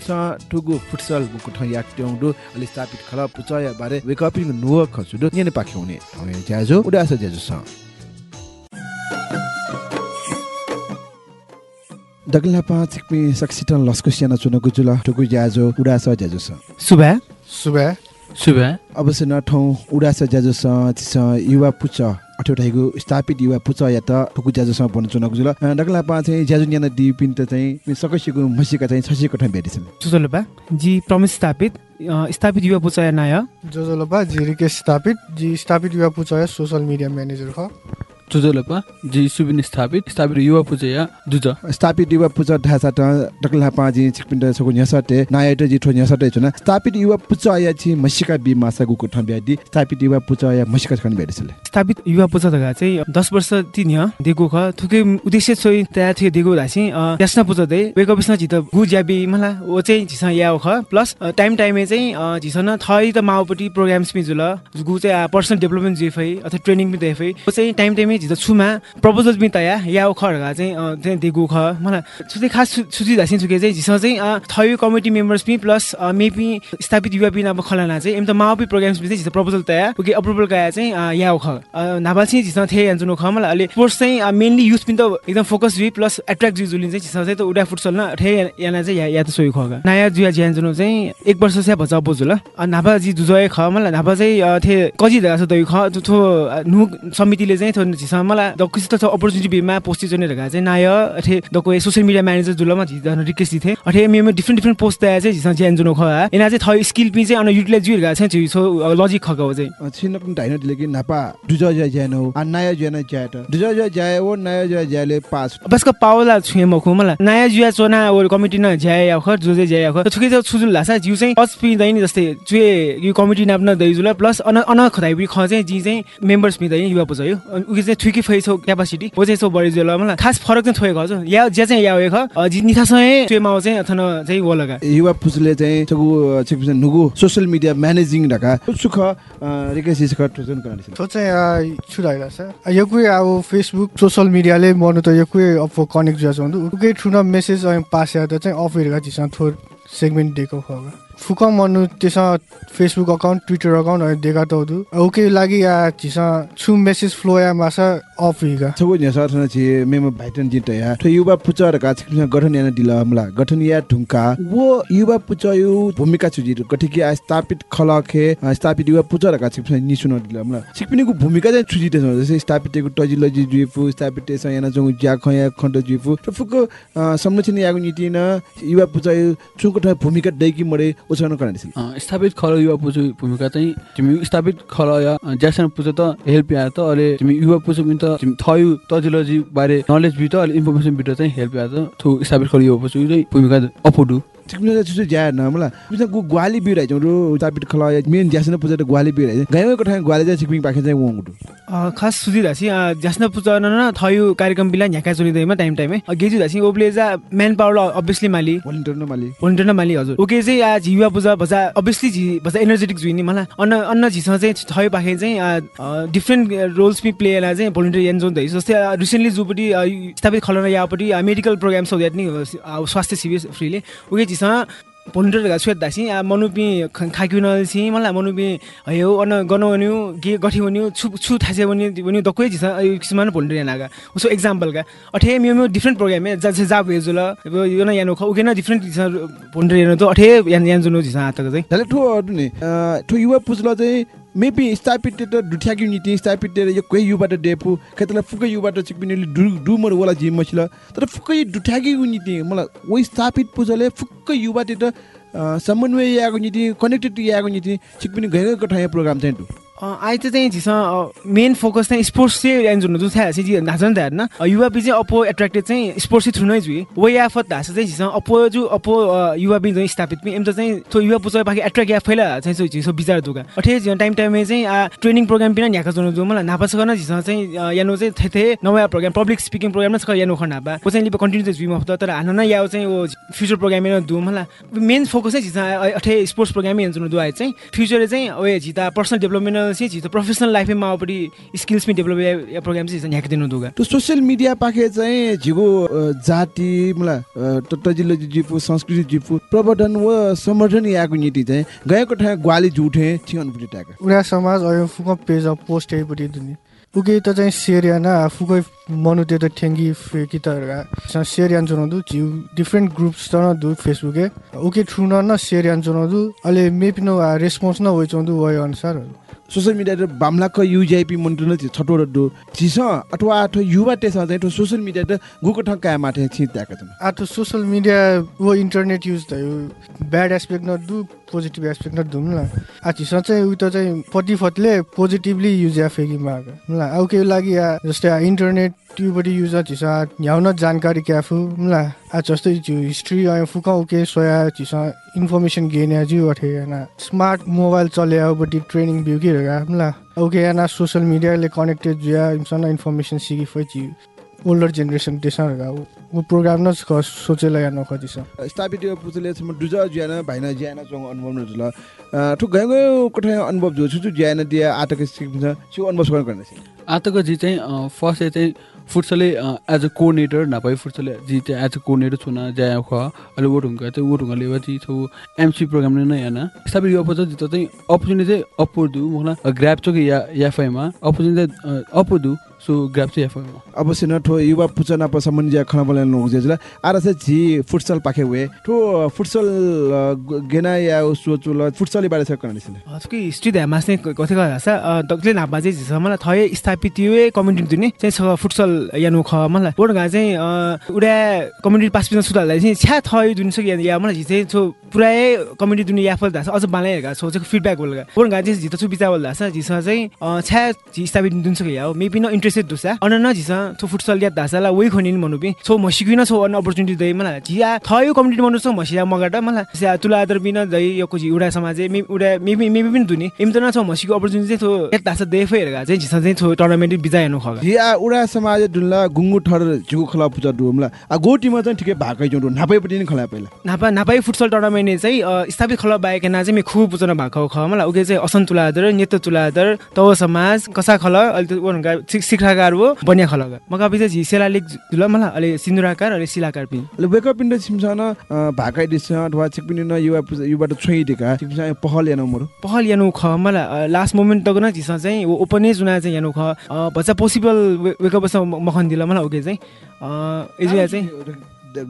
ठुगु फुटसल गुकु ठौ याक ट्याउँदु अले स्थापित खला पुचया बारे वेक अप इन नुव खसुदु नेने पाख्यौने। ठौए ज्याजो उडास ज्याजो। स दगला पाँच सिक्मी सक्सिटन लस्को स्याना चुनको जुल टुकु ज्याजो उडास ज्याजो स सुबह सुबह सुबह अवश्य न ठौ उडास ज्याजो स तिस युवा पुच अठौटाइको स्थापित युवा पुच या त टुकु ज्याजो स बन्न चुनको जुल पाँच चाहिँ ज्याजो न्याना दि पिन त चाहिँ सकसिको मसिका चाहिँ छसिको ठाउँ भेटिछन् सुजलोपा जी प्रमिस स्थापित स्थापित युवा पुचया नाय जोजोलोपा जी रिकेश स्थापित जी स्थापित युवा पुचय सोशल मिडिया म्यानेजर ख। चुजोलपा जी सुबिन स्थापित स्थापित युवा पूजा दुज स्थापित युवा पुच ढासा त दगला पाँच जी छिकपिन सको न्यासटे नाय त जिठो न्यासटे छुना। स्थापित युवा पुच या छि मसिका बि मासागु को ठाउँ भ्यादि स्थापित युवा पुच या मसिका ठाउँ भेटिछन् स्थापित युवा पुचा धगा चाहिँ दस वर्ष तिन दिएको ख। थुकै उद्देश्य छोइ त्या थियो दिएको धासी त्यसना पुचा दे। वेक अफिसना जित गु ज्याबी मला ओ चाहिँ झिस या ख। प्लस टाइम टाइममे चाहिँ झिसन थै त माओपट्टि प्रोग्राम्स मि जुल गु चाहिँ पर्सनल डेभलपमेन्ट जेफै अथवा ट्रेनिङ पनि देफै ओ चाहिँ टाइम टाइममै झित छुमा प्रपोजल पनि तया या ख ढगा चाहिँ चाहिँ दिएको ख मलाई छुते खास सुचि धासी छुके चाहिँ झिस चाहिँ थयो कमिटी मेम्बर्स पनि प्लस मेपी स्थापित युवा पनि अब खलाना चाहिँ एम त माओपी प्रोग्राम्स पनि झिस प्रपोजल तया ओके अप्रुभल गया चाहिँ या ख नाबाल चाहिँ झिस थे यान्जुनो ख मलाई अहिले स्पोर्ट्स चाहिँ मेनली युथ पनि त एकदम फोकस जुइ प्लस एट्र्याक्ट जुलिन चाहिँ झिस चाहिँ त उडा फुटसल न ठे याना चाहिँ या या त सोही खगा नयाँ जुया ज्यान्जुनो चाहिँ एक वर्ष स्या भचा बोजु ल। नाभा जी जुजय ख मलाई नाभा चाहिँ अ, थे कजी छ दइ ख थो- नु समितिले चाहिँ थो मलाई द किस त अपर्च्युनिटी बेमा पोस्ट चाहिँ ढगा चाहिँ नाय अथे दको सोसियल मिडिया म्यानेजर जुलमा झिस रिक्वेस्ट दिथे। अथे मेमो डिफ्रेन्ट डिफ्रेन्ट पोस्ट तया चाहिँ झिस ज्यान्जुनो ख एना चाहिँ थय स्किल पि चाहिँ अन युटिलाइज जुइ ढगा चाहिँ झिसो लजिक खगा हो चाहिँ। छिन पनि ढाइन दिले कि नापा दुज ज्या ज्यानो आ नयाँ ज्यान ज्याट दुज ज्या ज्याए ओ नयाँ ज्या ज्याले पास बसको पावला छुए मखु मलाई। नयाँ जुया चोना ओ कमिटी न झ्याए आखर जो चाहिँ झ्याए आखर छुके चाहिँ छुजुल लासा जिउ चाहिँ अस पिँदैन जस्तै चुए यो कमिटी नाप्न दैजुल प्लस अन अन खदाइ पनि ख चाहिँ जी चाहिँ मेम्बर्स पिँदैन युवा पुज यो उके चाहिँ थुकी फै छौ क्यापासिटी हो चाहिँ सो बढी जुल मलाई खास फरक चाहिँ थोएको छ या ज्या चाहिँ या ख जी निथासँग चुए माउ चाहिँ अथन चाहिँ वो लगा युवा पुसले चाहिँ छगु नुगु सोशल मिडिया म्यानेजिङ ढका। सुख रिकेसी सक टोजन कन्डिसन तो चाहिँ छुडाइला छ यो कुनै अब फेसबुक सोसल मिडियाले मर्नु त यो कुनै अब कनेक्ट जुवा छ। उकै ठुलो मेसेज अनि पास या त चाहिँ अफ हेरेर चिसा थोर सेगमेन्ट दिएको खगा फुक मर्नु त्यसमा फेसबुक अकाउन्ट ट्विटर अकाउन्ट अनि दिएका त ओके लागि या चिसा छु मेसेज फ्लो या मासा अफ हिगा छगु न्या सरथन छि मेम भाइटन जित या। ठो युवा पुचर का गठन याना दिल हमला। गठन या ढुंका वो युवा पुचयु भूमिका छुजि गठिकी आ स्थापित खलखे स्थापित युवा पुचर का छिकपिन निसुन दिल हमला। छिकपिनको भूमिका चाहिँ छ जस्तै स्थापितको टजिलजी जुइफु स्थापित छ याना जंगु ज्या खया खण्ड जुइफु र फुको संरक्षण यागु नीति न युवा पुचयु चुको ठ भूमिका दैकी मडे कन्डिसन अ, स्थापित खल युवा पूजा भूमिका चाहिँ तिमी स्थापित खल या ज्यासन पूजा त हेल्प या त अहिले तिमी युवा पूजा पनि त तिमी थयु टजियोलोजी बारे नलेज बिट अहिले इन्फर्मेसन बिट चाहिँ हेल्प या त थु स्थापित खल युवा पूजा चाहिँ भूमिका अपोडु छिकपिन छुजु ज्या न हमला बिसा गु ग्वाली बिराइ जंगु स्थापित खल मेन ज्यासन पुजा त ग्वाली बिराइ गायको कठा ग्वाली चाहिँ छिकपिन पाखे चाहिँ अ, खास सुधि धासी ज्यास्न पुचा न थयो कार्यक्रम बिला झ्याका चुलिँदैमा टाइम टाइममै गेजु धासी ओब्ले जा म्यान पावर अभियसली माली भोलिन्टियर न माली भोलिन्टियर न माली हजुर ओके चाहिँ आज युवा पूजा भजा अभियसली झि भजा एनर्जेटिक जुइनी मलाई अन्न अन्न झिसँग चाहिँ थयो पाखे चाहिँ डिफ्रेन्ट रोल्स पनि प्ले होला चाहिँ भोलिन्टियर एन जोन दैछ जस्तै रिसेन्टली जोपट्टि स्थापित खलना यापट्टि मेडिकल प्रोग्राम सो द्याट नि स्वास्थ्य शिविर फ्रीले उके झिसँग भोलिन्टियर स्वेत दासी मनुपि खाक्यु नछि मलाई मनुपि हयो अन गनवन्यु गे गठि वन्यु छु छु थासे वन्यु वन्यु दक्कै जिस किसिम भोलिन्टियर नागा उसो एक्जाम्पल का अठे म्यो म्यो डिफ्रेन्ट प्रोग्राम है जा जा भेजुल यो न यानो ख उके न डिफ्रेन्ट जिस भोलिन्टियर तो अठे यान यान जुनो जिस हातक चाहिँ। दाले युवा पुजला चाहिँ मेबी स्थापित त दुठ्याकी नीति स्थापित यो कोही युबाट डेपु खेतला फुकै युबाट चिकपिनेले डु डुमर वाला जिम मछिला तर फुकै दुठ्याकी नीति मलाई वही स्थापित पुजले फुक्कै युबाट समन्वय याको नीति कनेक्टेड याको नीति चिकपिने गएको ठाउँ प्रोग्राम चाहिँ अहिले चाहिँ झिस मेन फोकस चाहिँ स्पोर्ट्स चाहिँ एन्जुन जो था चाहिँ जी नाचन था ना युवा बी चाहिँ अपो एट्र्याक्टेड चाहिँ स्पोर्ट्स चाहिँ थ्रु नै जुई वो या फत धास चाहिँ अपो जो अपो अ, युवा बी चाहिँ स्थापित एम त चाहिँ थो युवा पुचा बाकी एट्र्याक्ट या फैला चाहिँ झिस विचार दुगा। अठे झिस टाइम टाइममै चाहिँ ट्रेनिङ प्रोग्राम पिन न्याका जुन जो मलाई नापा सकन झिस चाहिँ यानो चाहिँ थे थे नयाँ प्रोग्राम पब्लिक स्पिकिङ प्रोग्राम छ यानो खन नापा वो चाहिँ कन्टिन्यू चाहिँ जुइमा तर हान न याव चाहिँ फ्युचर प्रोग्राम न दु मलाई मेन फोकस चाहिँ झिस अठे स्पोर्ट्स प्रोग्राम एन्जुन दुआ चाहिँ फ्युचर चाहिँ ओए झिता पर्सनल डेभलपमेन्ट चाहिँ झिता प्रोफेसनल लाइफमा माओपट्टि स्किल्स पनि डेभलप या प्रोग्राम चाहिँ न्याक दिनु दुगा त्यो सोसियल मिडिया पाखे चाहिँ झिगो जाति मलाई टजिलो जिपु संस्कृति जिपु प्रवर्धन व संवर्धन याको नीति चाहिँ गएको ठाउँ ग्वाली जुठे छियन बुटिटाका उडा समाज अयो फुक पेज अफ पोस्ट हेपट्टि दुनि उके त चाहिँ सेरियाना फुकै मनु त्यो त ठेङ्गी फेकि त सेरियान चुनाउँदु जिउ डिफ्रेन्ट ग्रुप्स त न दु फेसबुके उके ठु न सेरियान चुनाउँदु अहिले मेपिनो रेस्पोन्स न होइ चौँदु वय अनुसार। सोसियल मिडिया बाम्लाको युजिआइपी मन्टु न छटो र दु छिस अथवा अथवा युवा टेस चाहिँ सोसियल मिडिया त गुको ठाउँ काय माथे छित्याका छन् आतो सोसल मिडिया वो इन्टरनेट युज भयो ब्याड एस्पेक्ट न दु पोजिटिभ एस्पेक्ट न धुम ल आचिस चाहिँ उयो त चाहिँ पट्टि फटले पोजिटिभली युज या फेरि माग ल अब के लागि जस्तै आ इन्टरनेट ट्युबटी युज छिस ह्याउन जानकारी क्याफु ल आ जस्तै जो हिस्ट्री आयो फुका उके सोया छिस इन्फर्मेसन गेन या जिउ अठे ना स्मार्ट मोबाइल चले बटी ट्रेनिङ बिउ के रगा ल ओके या ना सोशल मिडियाले कनेक्टेड जुया इन्सान इन्फर्मेसन सिकी फै जिउ ओल्डर जेनेरेसन त्यसमा रगा वो प्रोग्राम न ख- सोचेला या नखजिस स्थापित पुचले सम दुज ज्यान भाइन ज्यान चोङ अनुभव न जुल ठु गयो गयो कोठा अनुभव जो छु ज्यान दिया आटक सिक्छ छु अनुभव गर्न गर्ने आतको जी चाहिँ फर्स्ट चाहिँ फुटसले एज अ कोर्डिनेटर नभए फुटसले जी एज अ कोर्डिनेटर छुना ज्या ख अहिले वो ढुङ्गा चाहिँ वो ढुङ्गा लेवा चाहिँ छौ एमसी प्रोग्राम नै याना स्थापित पछि जित चाहिँ अपर्च्युनिटी चाहिँ अप्पर दु मलाई ग्राप चोक या याफाइमा अपर्च्युनिटी अप्पर सो ग्राप चाहिँ याफाइमा अवश्य न ठो युवा पुचना प सम्बन्धी ज्या खना बोले नो जेजला आर से झी फुटसल पाखे वे ठो फुटसल गेना या सोचुल फुटसलले बारे छ गर्ने छिले हजुरको हिस्ट्री ध्यानमा चाहिँ कति छ दक्ले नापा चाहिँ झिस मलाई थय स्थापित यो कम्युनिटी दुने। चाहिँ छ फुटसल यानु ख मलाई बोर्ड गा चाहिँ उडा कम्युनिटी पास पिन सुधारलाई चाहिँ छ्या थय दुन सक या मलाई चाहिँ छो पुरै कम्युनिटी दुने याफल धास अझ बालै हेर्का छो चाहिँ फिडब्याक बोलगा। बोर्ड गा चाहिँ झित छु बिचा बोल धास झिस चाहिँ छ्या झि स्थापित दुन सक या मे पिन इन्ट्रेस्टेड दुसा अन न झिस छो फुटसल या धासला वइ खनिन मनु पि छो मसिकिन छो अन अपर्च्युनिटी दे मलाई झिया थयो कम्युनिटी मनु छ मसिया मगाट मलाई स्या तुला आदर बिन दै यको झि उडा समाज मे उडा मेबी मेबी पनि दुनी। एम त न छ मसिको अपर्च्युनिटी चाहिँ थो एक धास दे फेरगा चाहिँ झिस चाहिँ थो टुर्नामेन्ट बिजा हेर्नु खगा। झी आ उडा समाज दुल्ला गुङ्गु ठर झुगु खला पुचा डुमला आ गोटीमा चाहिँ ठिकै भाकै जोडु नापैपट्टि नि खला पहिला। नापा नापाई फुटसल टुर्नामेन्ट चाहिँ स्थापित खल बाहेक ना चाहिँ मे खुब पुचन भएको ख। मलाई उके चाहिँ असन तुलादर नेत तुलादर तव समाज कसा खल अहिले त उनका शिक्षाकार हो बन्या खलगा मका बिच झि सेलालिक जुल मलाई अहिले सिन्दुराकार अहिले शिलाकार पनि। ले वेकअप इन द सिमसन भाकै दिस अथवा चिकपिनि न युवा युबाट छोइदिका चिकपिन पहल यानो मरो। पहल यानु ख मलाई लास्ट मोमेन्ट तक न झिस चाहिँ ओपनै चुना चाहिँ यानु ख। भचा पोसिबल वेकअप मखन दिला मलाई उके चाहिँ। अ, एजुया चाहिँ।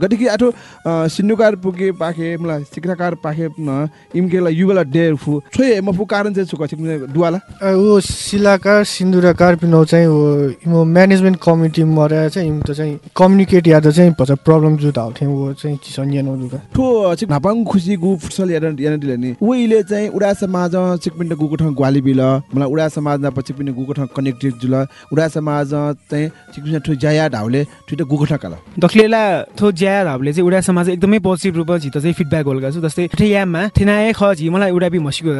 गतिकी आठो सिन्नुकार पुगे पाखे मलाई शिक्षाकार पाखे न इमकेला युवाला डेर फु। छोए म फु कारण चाहिँ छुक चिकपिन दुवाला? ऊ शिलाकार सिन्दुराकार पिनो चाहिँ हो इमो म्यानेजमेन्ट कमिटी मर्या चाहिँ इम त चाहिँ कम्युनिकेट या त चाहिँ भन्छ प्रब्लम जुता हो थियो वो चाहिँ चिसन यानो दुगा ठो चिक नापाङ खुसी गु फुटसल यान यान दिले नि। उहिले चाहिँ उडा समाज चिकपिन गुको ठाउँ ग्वाली बिल मलाई उडा समाज न पछि पनि गुको ठाउँ कनेक्टेड जुल उडा समाज चाहिँ चिकपिन ठु जाया ढाउले ठुटे गुको ठाउँ काला। दखलेला थो ज्याहरूले चाहिँ उडा समाज एकदमै पोजिटिभ रूपमा झित चाहिँ फिडब्याक होलगा छु जस्तै ठे याममा थेनाए ख झि मलाई उडा बि मसिको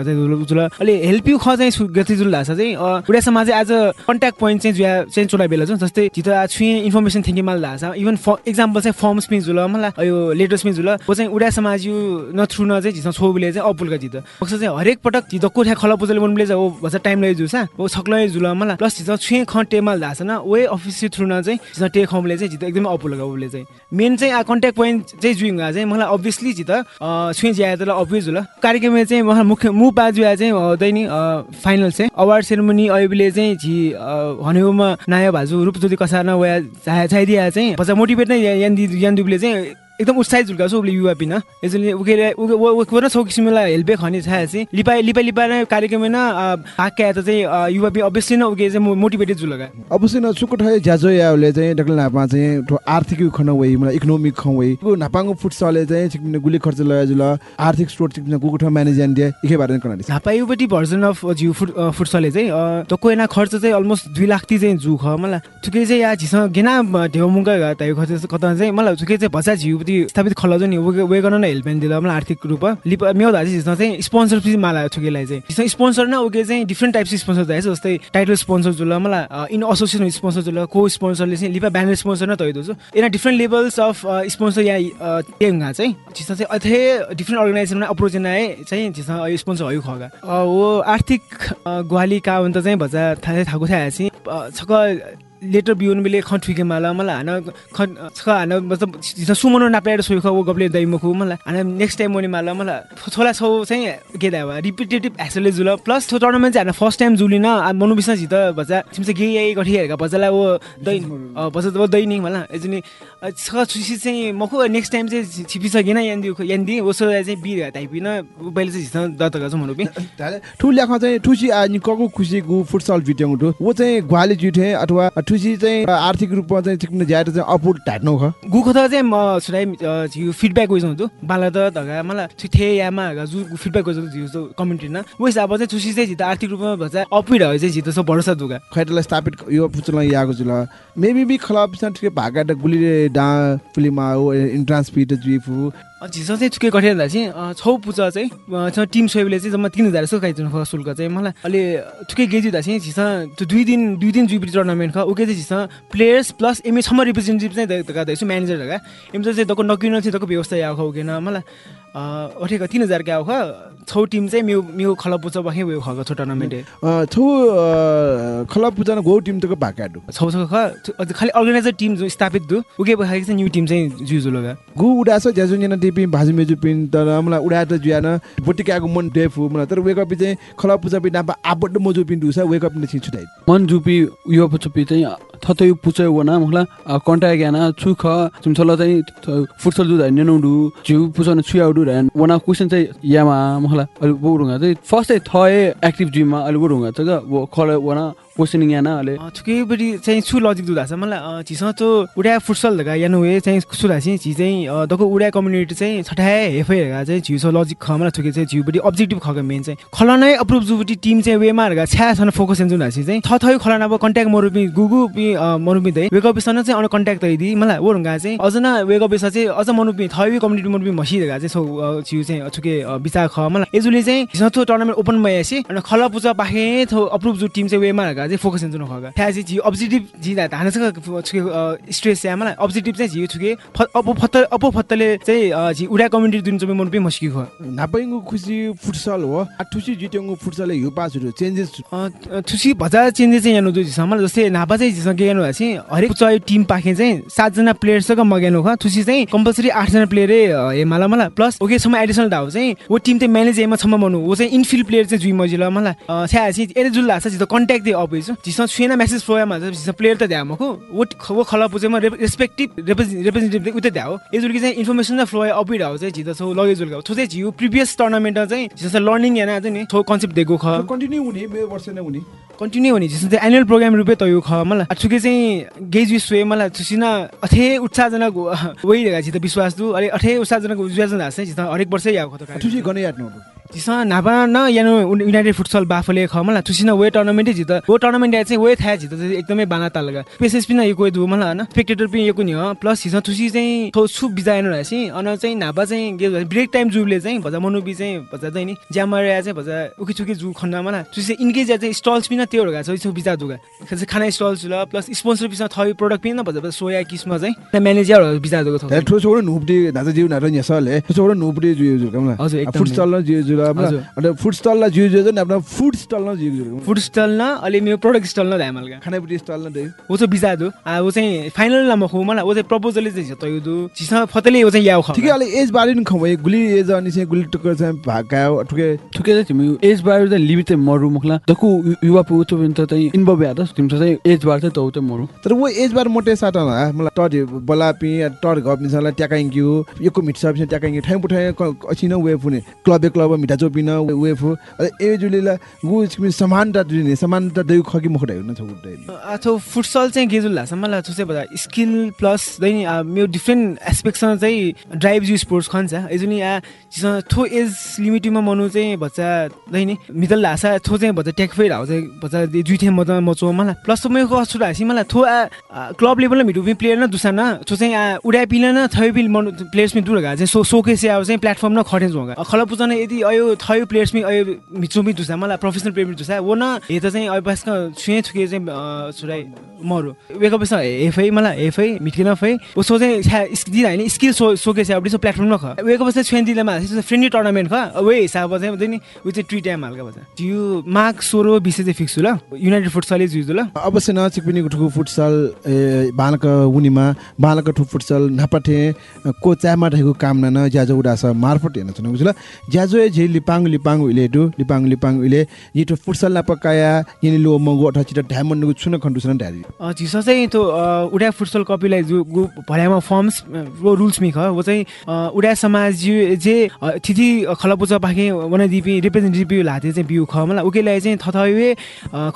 जुल अहिले हेल्प यु ख चाहिँ गति जुल लाग्छ चाहिँ। उडा समाज चाहिँ आज कन्ट्याक्ट पोइन्ट चाहिँ जुया चाहिँ चुला बेला छ। जस्तै झित छुए इन्फर्मेसन थिङ्किङ मलाई लाग्छ इभन इक्जाम्पल चाहिँ फर्म्स पनि जुल मलाई यो लेटर्स पनि जुल। वो चाहिँ उडा समाज यु न थ्रु न चाहिँ झिस छोबुले चाहिँ अपुलका झित मक्स चाहिँ हरेक पटक झित कोठा खला पुजले मनले चाहिँ हो भन्छ टाइम लगे जुसा वो छक्लै जुल मलाई प्लस झित छुए ख टेमल धाछ न। वे अफिस थ्रु न चाहिँ टे खमले चाहिँ झित एकदमै अपुलका उसले चाहिँ। मेन चाहिँ कन्ट्याक्ट पोइन्ट चाहिँ जुइङ चाहिँ मलाई अभियसली झित छुए ज्याए त अभियस जुल कार्यक्रममा चाहिँ मलाई मुख्य मु पाजुया चाहिँ हुँदैन फाइनल चाहिँ। अवार्ड सेरेमनी अहिले चाहिँ झि हनेउमा नाया भाजु रूपज्योति कसार न वया चाहे। चाहिँ मोटिभेट नै यान यान दुबले चाहिँ एकदम उत्साहित झुल्का छ उसले युवा पिन यसले उकेले उके छौ किसिमलाई हेल्पे खनि छाए चाहिँ लिपा लिपा लिपा नै कार्यक्रम न आके त चाहिँ युवा पि अवश्य न उके चाहिँ मोटिभेटेड झुलका अवश्य न सुको ठय ज्याजो याले चाहिँ डकल नापा चाहिँ आर्थिक खन वइ मलाई इकोनोमिक ख वइ गु नापाङको फुटसले चाहिँ छिक्ने गुली खर्च लय जुल आर्थिक स्टोर छिक्ने गुको ठ म्यानेजर दिए। इखे बारे कना झापायुपट्टि भर्जन अफ जिउ फुट अ, फुटसलले चाहिँ त कोइना खर्च चाहिँ अलमोस्ट दुई लाख ती चाहिँ जु ख मलाई थुकै चाहिँ या झिस गेना ढेउ मुङ्गा ताइ खर्च कता चाहिँ मलाई थुकै चाहिँ भसा झिउपट्टि स्थापित खल नि वे गर्न न हेल्प दिला मलाई आर्थिक रूपमा लिप मेउ धाजी झिस चाहिँ स्पोन्सर पनि मला थुकैलाई चाहिँ स्पोन्सर न उके चाहिँ डिफ्रेन्ट टाइप्स स्पोन्सर धाएछ जस्तै टाइटल स्पोन्सर जुल मलाई इन एसोसिएसन स्पोन्सर जुल को स्पोन्सरले चाहिँ लिपा ब्यानर स्पोन्सर न तैदो छु एना डिफ्रेन्ट लेभल्स अफ स्पोन्सर या त्यहाँ चाहिँ झिस चाहिँ अथे डिफ्रेन्ट अर्गनाइजेसनमा अप्रोच आए चाहिँ झिस स्पोन्सर हयु खगा वो आर्थिक ग्वाली का भन्त चाहिँ भजा थाहा थाको थाहा चाहिँ छक लेटर बिउन बेले ख ठुके माला मलाई हान ख छ मतलब सुमनो नाप्लाएर सोख वो गब्ले दै मुखु मलाई हान नेक्स्ट टाइम मोनि माला मलाई छोला छौ चाहिँ के दा रिपिटेटिभ एक्सले जुल प्लस थो टुर्नामेन्ट चाहिँ हान फर्स्ट टाइम जुलिन बिस्ना जित भजा सिमसे गे गठी हेरका भजालाई वो दै भजा वो दै नि मला एजुनि छ छुसी चाहिँ मखु नेक्स्ट टाइम चाहिँ छिपि सकेन यान्दी यान्दी ओसो चाहिँ बिर टाइपिन पहिले चाहिँ झिस दत्तका छ मनु बि ठु ल्याख चाहिँ ठुसी आ निकको खुसी गु फुटसल भिट्याउ ठु वो चाहिँ ग्वाली जुठे अथवा ठुसी चाहिँ आर्थिक रूपमा चाहिँ छिक्ने ज्यादा चाहिँ अपुट ढाट्नु ख। गुखो त चाहिँ म छुराइ जिउ फिडब्याक वेज हुन्थ्यो। बाला त धगा मलाई छुथे यामा जु फिडब्याक वेज जिउ त कम्युनिटी न वेस अब चाहिँ छुसी चाहिँ जित आर्थिक रूपमा भन्छ अपिड हो चाहिँ जित सब भरोसा दुगा। खैटलाई स्थापित यो पुचला याको जुल मेबी बि खला पिसा ठिकै भागा गुली डा फिल्ममा हो इन्ट्रान्स फिट जुइफु झिसो चाहिँ छुके गठेर चाहिँ छौ पुचा चाहिँ छ टिम सोइबले चाहिँ जम्मा तिन हजार जस्तो खाइदिनु शुल्क चाहिँ मलाई अहिले ठुकै गेजी दा चाहिँ झिस त्यो दुई दिन दुई दिन जुइपी टुर्नामेन्ट ख उके चाहिँ झिस प्लेयर्स प्लस एमए छम्म रिप्रेजेन्टेटिभ चाहिँ दगा दैछु म्यानेजर एम चाहिँ दको नकिन थियो दको व्यवस्था ख उकेन मलाई अठेको तिन हजार क्या ख छौ टिम चाहिँ म्यु म्यु खल पुचा बखे उयो खको छो टुर्नामेन्ट। छौ खला पुजा गो टिम तको भाका डु छौ छ ख खालि अर्गनाइजर टिम जो स्थापित दु उके बखाइ चाहिँ न्यू टिम चाहिँ जुजु लगा गु उडास ज्याजु जना टिपी भाजु मेजु पिन तर मलाई उडा त जुयान। बोटिकाको मन डेफ हो मलाई। तर वेक अप चाहिँ खला पुजा पिन नापा आबड मोजु पिन दुसा वेक अप ने छुटाइ मन जुपी यो पुचुपी चाहिँ थतै पुचै वना मला कन्ट्याक्ट ग्याना छुख चुमछल चाहिँ फुटसल दु धाइ नेनौडु जिउ पुचन छुयाउडु रान वना क्वेसन चाहिँ यामा मला अलि बोरुङा चाहिँ फर्स्ट चाहिँ थए एक्टिभ जिममा अलि बोरुङा चाहिँ वो खल वना क्वेसनिङ याना अलि छुकेपट्टि चाहिँ छु लजिक दुधा छ मलाई छिसँग त्यो उड्या फुटसल धगा यानु वे चाहिँ सुधा चाहिँ छि चाहिँ दको उड्या कम्युनिटी चाहिँ छठाए हेफे हेगा चाहिँ झिउ छ लजिक ख मलाई छुके चाहिँ झिउपट्टि अब्जेक्टिभ खको मेन चाहिँ। खलनै अप्रुभ जुपट्टि टिम चाहिँ वेमा हेगा छ्या छन फोकस जुन हासी चाहिँ। थ थयो खलन अब कन्ट्याक्ट मरुपि गुगु पि अ, मरुपि दै वेक अफिसन चाहिँ अन कन्ट्याक्ट दै मलाई वो चाहिँ अझ न वेक अफिस चाहिँ अझ मनुपि थयो कम्युनिटी मरुपि मसी हेगा चाहिँ सो झिउ चाहिँ छुके बिचा ख। मलाई एजुले चाहिँ झिस थो टुर्नामेन्ट ओपन मयासी अनि खल पुजा पाखे थो अप्रुभ जु टिम चाहिँ वेमा हेगा चाहिँ फोकस जुन खगा थ्या चाहिँ झिउ अब्जेक्टिभ झिदा धान छुके स्ट्रेस या मलाई अब्जेक्टिभ चाहिँ झिउ छुके अपो फत्त अपो फत्तले चाहिँ झि उडा कम्युनिटी जुन चाहिँ मनुपि मस्की ख। नापाइङको खुसी फुटसल हो। ठुसी जिट्याङको फुटसल हिउ पासहरू चेन्जेस थुसी भजा चेन्जेस चाहिँ यानु दुई मलाई जस्तै नापा चाहिँ गेनु भएपछि हरेक चाहिँ टिम पाखे चाहिँ सातजना प्लेयरसँग मगानु ख थुसी चाहिँ कम्पलसरी आठजना प्लेयरै हे मला मलाई प्लस ओके सम्म एडिसनल धाउ चाहिँ वो टिम चाहिँ म्यानेज एमा सम्म मनु वो चाहिँ इनफिल्ड प्लेयर चाहिँ जुइ मजिल मलाई छ्या चाहिँ एरे जुल लाग्छ जित कन्ट्याक्ट दिए अप छु जिसँग छुएन म्यासेज फ्लो मा जिसँग प्लेयर त द्या मको वो वो खला पुजेमा रेस्पेक्टिभ रिप्रेजेन्टेटिभ उतै हो एजुल चाहिँ इन्फर्मेसन चाहिँ फ्लो अप हाउ चाहिँ जित छौ लगे जुल थो चाहिँ जिउ प्रिभियस टुर्नामेन्ट चाहिँ जिसँग लर्निङ याना चाहिँ नि कन्सेप्ट दिएको ख। कन्टिन्यू हुने मे वर्ष नै हुने। कन्टिन्यू हुने जस्तो चाहिँ एनुअल प्रोग्राम रुपे त यो ख मलाई छुके चाहिँ गेज विश्व मलाई छुसिन अथे उत्साहजनक वही रहेको [laughs] छ त विश्वास दु। अरे अथे उत्साहजनक विश्वास जित हरेक वर्षै आएको त जिसँग नापा न यानो युनाइटेड फुटसल बाफले ख मलाई थुसिन वे टुर्नामेन्टै जित। वो टुर्नामेन्ट या चाहिँ वे थाहा जित एकदमै बाना तालगा। पेसेस पनि यो कोही दु मलाई होइन। स्पेक्टेटर पनि यो नि हो। प्लस हिजो थुसी चाहिँ थो छु बिजाएन रहेछ अनि चाहिँ नापा चाहिँ ब्रेक टाइम जुबले चाहिँ भजा मनुबी चाहिँ भजा चाहिँ नि। ज्यामर चाहिँ भजा उखी चुकी जु खण्ड मलाई। थुसी इनकेज चाहिँ स्टल्स पनि त्यो रहेको छ यसो बिजा दुगा। खाना स्टल्स ल प्लस स्पोन्सर पिछा थयो प्रोडक्ट पनि न भजा सोया किसमा चाहिँ। म्यानेजर बिजा दुगो ठुलो छोरो नुपडी नाचा जिउ नारो न्यासले छोरो नुपडी जुयो जुल कमला हजुर, फुटसल जिउ जुल जो न अपना फुड स्टल स्टल न अलि मेरो प्रोडक्ट स्टल न ध्यान मलका। खानापट्टि स्टल न दे वो चाहिँ बिजा दो आ वो चाहिँ फाइनल लामा खो मलाई। वो चाहिँ प्रपोजल चाहिँ छ तयो दु चिसा फतले वो चाहिँ याउ खा ठिकै अलि एज बारे नि खबै गुली एज अनि चाहिँ गुली टुक्कर चाहिँ भाका ठुके। ठुके चाहिँ तिमी एज बार चाहिँ लिमिट चाहिँ मरु मुखला दकु युवा पुगु पनि त चाहिँ इन्भल्भ या त तिमी चाहिँ एज बार चाहिँ तौ चाहिँ मरु। तर वो एज बार मोटे साटा न मलाई टड बलापी टड घप निसला ट्याकाइङ किउ यको मिट सब ट्याकाइङ ठाइ पुठाइ अछिन वे फुने क्लब क्लब मिठा चोपिन वे फु ए जुलेला गु समानता दिने समानता दयु खकि मुखडा हुन छ अथवा फुटसल चाहिँ गेजुल लाग्छ मलाई थुसे बता स्किल प्लस दैनी मेरो डिफ्रेन्ट एस्पेक्टसँग चाहिँ ड्राइभ यु स्पोर्ट्स खन्छ एजुनी आ थो एज लिमिटमा मनु चाहिँ बच्चा दैनी मितल लासा थो चाहिँ बच्चा ट्याक फेर हाउ चाहिँ बच्चा जुइथे म त मचो मलाई प्लस त मेरो छुट हासी मलाई थो आ क्लब लेभलमा पनि प्लेयर न दुसा न थो चाहिँ आ, उडा पिल न थयो पिल मनु प्लेयर्स पनि दूर चाहिँ सो सोकेस अब चाहिँ प्लेटफर्म न खटेन्स होगा खला पुजान यदि अयो थयो प्लेयर्स पनि अयो मिचो पनि दुसा मलाई प्रोफेसनल प्लेयर पनि दुसा वो न हे त चाहिँ अयो पासका छुए छुके चाहिँ अ, छुराइ मरु वेक अप मलाई हेफै मिट्किन फै उसो चाहिँ दिन होइन स्किल सो सोकेस अब प्लेटफर्म न ख वेक अप छुएन दिनमा फ्रेन्डली टुर्नामेन्ट ख। वे हिसाब चाहिँ हुँदैन ऊ चाहिँ ट्री टाइम हाल्का भन्छ त्यो माघ सोह्र बिस चाहिँ फिक्स छु ल युनाइटेड फुटसलै जुझ्दो ल अवश्य न चिकपिनी ठुकु फुटसल बालक उनीमा बालक ठु फुटसल नपठे को चामा काम न ज्याजो उडास मार्फत हेर्न छ बुझल ज्याजो ए झे लिपाङ लिपाङ उले दु लिपाङ लिपाङ उले यिटो फुटसल ला पकाया यिनी लो मंगो अथ छिट ढामन नुगु छुन खण्डु छन अ, झिसो चाहिँ अ, उडा फुटसल कपीलाई जो गु भर्यामा फर्म्स वो रुल्स मिख वो चाहिँ उडा समाज जे- थिथि खलपुचा पाखे वन दिपी रिप्रेजेन्टेटिभ लाथे चाहिँ बिउ ख मलाई उकेलाई चाहिँ थथवे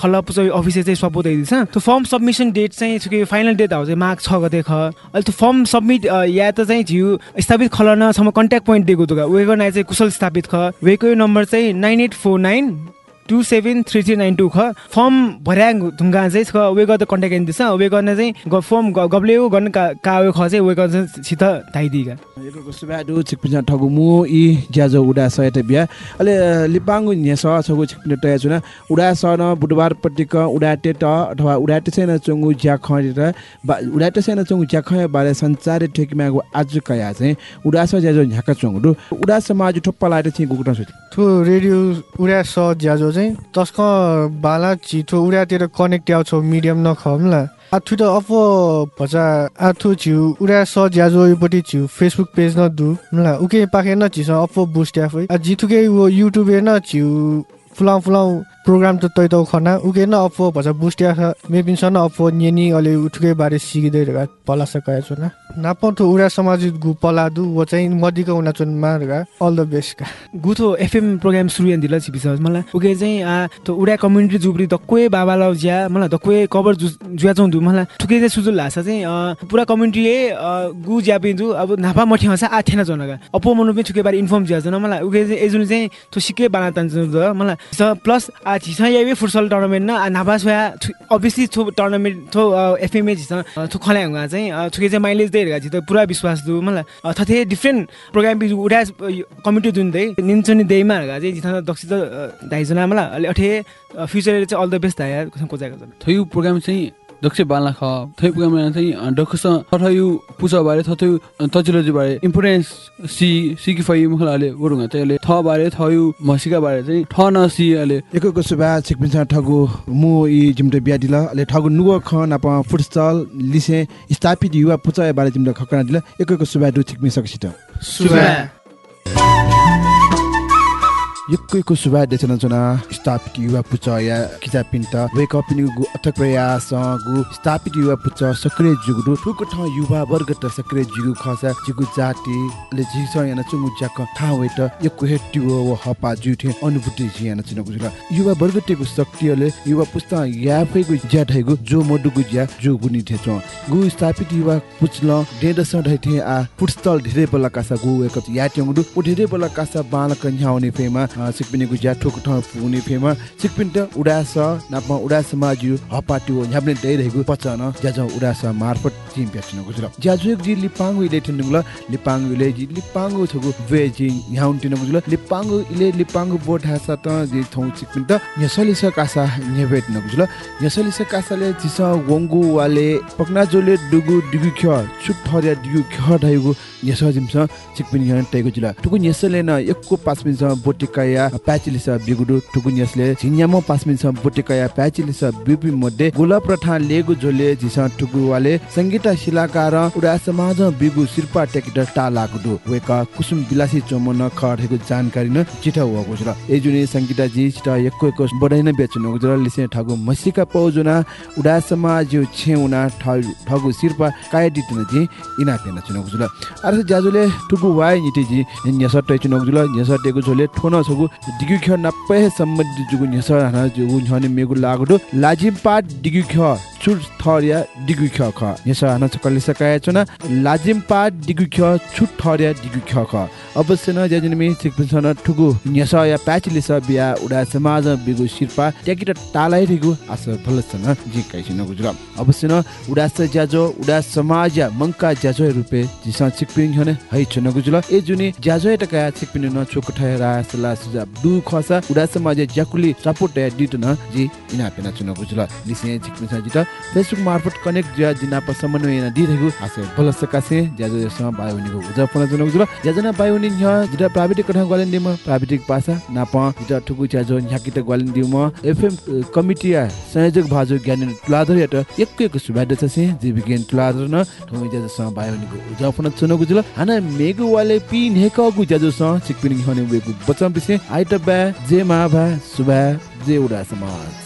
खलपुचा अफिस चाहिँ सपोर्ट दिन्छ त्यो फर्म सबमिसन डेट चाहिँ छुके फाइनल डेट हो चाहिँ मार्च छ गते ख अहिले त्यो फर्म सबमिट या त चाहिँ झिउ स्थापित खलनसम्म कन्ट्याक्ट पोइन्ट दिएको वेको नाइ चाहिँ कुशल स्थापित ख वेको नम्बर चाहिँ nine eight four nine two seven three three nine two ख फर्म भर्या ढुङ्गा चाहिँ छ। वे गर्दा कन्ट्याक्ट गर्नु दिन्छ वे गर्न चाहिँ फर्म गब्ले गर्न का का वे ख चाहिँ वे गर्न छित धाइदिएकाएको सुबाडु चिकपिना ठगु मु इ ज्याजो उडा सयते बिया अले लिपाङ न्यास छगु चिकपिना तया छुना उडा सन बुधबार पट्टिक उडा टेट अथवा उडा टेसेन चंगु ज्या खरे बा उडा टेसेन चंगु ज्या खय बारे संचार ठेकमागु आज कया चाहिँ। उडा स ज्याजो झ्याका चंगु उडा समाज ठोप्पा लाटे चाहिँ गुकुटा सुति थो रेडियो उडा स ज्याजो चाहिँ तस्क बाला छिटो उडातिर कनेक्ट आउँछ मिडियम नखमला आथु त अफ भचा आथु छिउ उडा स ज्याजो योपट्टि छिउ फेसबुक पेज न दु मला उके पाखे न छिस अफ बुस्ट आफै वो युट्युब न छिउ फुलाउ फुलाउ प्रोग्राम त तै त खना उके न अफ भचा बुस्ट आ मेबिन सन अफ न्येनी अले उठुके बारे सिकिदै रगा पला सकाय छ न नाप थो उडा समाज गु पला दु वो चाहिँ मदिका उना चुन मारगा अल द बेस्ट का गुथो एफएम प्रोग्राम सुरु यान दिला छिपिस मलाई उके चाहिँ आ त उडा कम्युनिटी जुब्री दक्वे बाबा लाउ ज्या मलाई दक्वे कभर जुया चौँ दु मलाई ठुके चाहिँ सुजुल लासा चाहिँ पुरा कम्युनिटी गु ज्या पिन्जु अब नाफा मठी हसा आ थेन जनगा अपो मनु पनि ठुके बारे इन्फर्म ज्या जन मलाई उके चाहिँ एजुन चाहिँ तो सिके बाना तान्जु मलाई प्लस आ छिसा याबे फुटसल टुर्नामेन्ट न नाफा सोया अभियसली थो टुर्नामेन्ट थो एफएमए छिसा थो खला हुँगा चाहिँ ठुके चाहिँ माइलेज दे हेरेगा त पुरा विश्वास दु मलाई थथे डिफ्रेन्ट प्रोग्राम बिजु उडा कमिटी जुन दे निन्छनि देइमा हेरेगा चाहिँ जिथा दक्षित दाइजना मलाई अलि अठे फ्युचर चाहिँ अल द बेस्ट दाया कोजाको छ थयु प्रोग्राम चाहिँ दक्ष बाल्ला ख थै प्रोग्राम चाहिँ डक्स थथयु पुचा बारे थथयु तजिलोजी बारे इम्पोर्टेन्स सी सिकी फै मुखलाले चाहिँ अहिले थ बारे थयु मसिका बारे चाहिँ ठ न सी अहिले। एकको सुबा चिकपिन ठगु मु इ जिमटे बिया दिला अले ठगु नुगो ख नाप फुटसल लिसे स्थापित युवा पुचा बारे जिमटे खकना दिला एकको सुबा दु चिकपिन सकसित सुबा यक्कैको सुबा देचना चना स्थापित युवा पुच या किता पिन्त वेक अप गु अथक प्रयास गु स्थापित युवा पुच सक्रिय जुगु ठुक ठ युवा वर्ग त सक्रिय जुगु खसा जुगु जाति ले जिस याना चुमु जाक था वेट यक्को हेट्यु व हपा जुथे अनुभूति जियाना चिन गुजुला युवा वर्ग टेगु शक्तिले युवा पुस्ता या फेगु ज्या ठैगु जो मडुगु ज्या जो गुनि थेच गु स्थापित युवा पुचल डेड स ढैथे आ फुटस्थल धेरै बला कासा गु एक या ट्यंगु उ धेरै बला कासा न्याउने फेमा सिकपिने गु ज्या ठोक ठ पुने फेमा सिकपिन त उडास नापमा उडास समाजु हपाट्यो न्याब्ने दै रहेगु पचन ज्याज उडास मार्फत जिम प्याचिन गुजुल ज्याजुक जि लिपाङ इले ठिनुला लिपाङ इले जि लिपाङ छगु वेजि न्याउन तिन गुजुल लिपाङ इले लिपाङ बोट हासा त जि थौ सिकपिन त यसले स कासा नेबेट न गुजुल यसले स कासाले जिस वंगु वाले पकना जोले दुगु दुगु ख छुट थर्या दुगु ख ढाइगु यस जिमस सिकपिन यहाँ टेगु जुल टुकु यसले न एकको पास मिस बोटिका बोटेकाया प्याचिलिस बिगुडु। ठुकुन्यसले झिन्यामो पासमिन छ बोटेकाया प्याचिलिस बिपि मध्ये गुलाब प्रथा लेगु झोले झिस ठुकुवाले संगीत शिलाकार उडा समाज बिगु शिल्पा टेकिट टाला गुडु वेका कुसुम बिलासी चोमन खरेको जानकारी न चिठा वगु छ ए जुनि संगीत जी चिठा एको एको बढाइन बेच्नु गुजर लिसे ठगु मसिका पौजुना उडा समाज छेउना ठगु शिल्पा काय दितन जी इना पेना चुनु गुजर अरस वाइ निति जी न्यस टै चुनु गुजर न्यस टेगु झोले ठोन छगु दिगु ख नपे सम्बन्धी जुगु न्यस हना जुगु झने मेगु लागु लाजिम पाट दिगु ख छुट थरिया दिगु ख ख। यस हना चकले सकाय चुना लाजिम पाट दिगु ख छुट थरिया दिगु ख ख। अवश्य न जजनमी सिकपिसन ठुगु न्यस या प्याचिलिस बिया उडा समाज बिगु शिरपा ट्याकिट टालाई रिगु आस भलसन जी काइसिन गुजुर अवश्य न उडा स ज्याजो उडा समाज मंका ज्याजो रुपे जिसा सिकपिन हने। है छन गुजुल ए जुनि ज्याजो टका सिकपिन न उडा समाज ज्याकुली सपोर्ट या दिट न जी इना पेना चुन गुजुल लिसे सिकपिन स जित फेसबुक मार्फत कनेक्ट ज्या जिना प समन्वय न दिरेगु आस भलस कासे पन प्राविधिक नाप ठुकु एफएम कमिटिया संयोजक भाजु ज्ञान तुलाधर यात एक एक छसे जे विज्ञान तुलाधर न गुजुल मेगु वाले पि नेक गु ज्याजो स? सिकपिनि हने वेगु बचम बिसे। आइट बा जे मा भा सुबा जे उडा समाज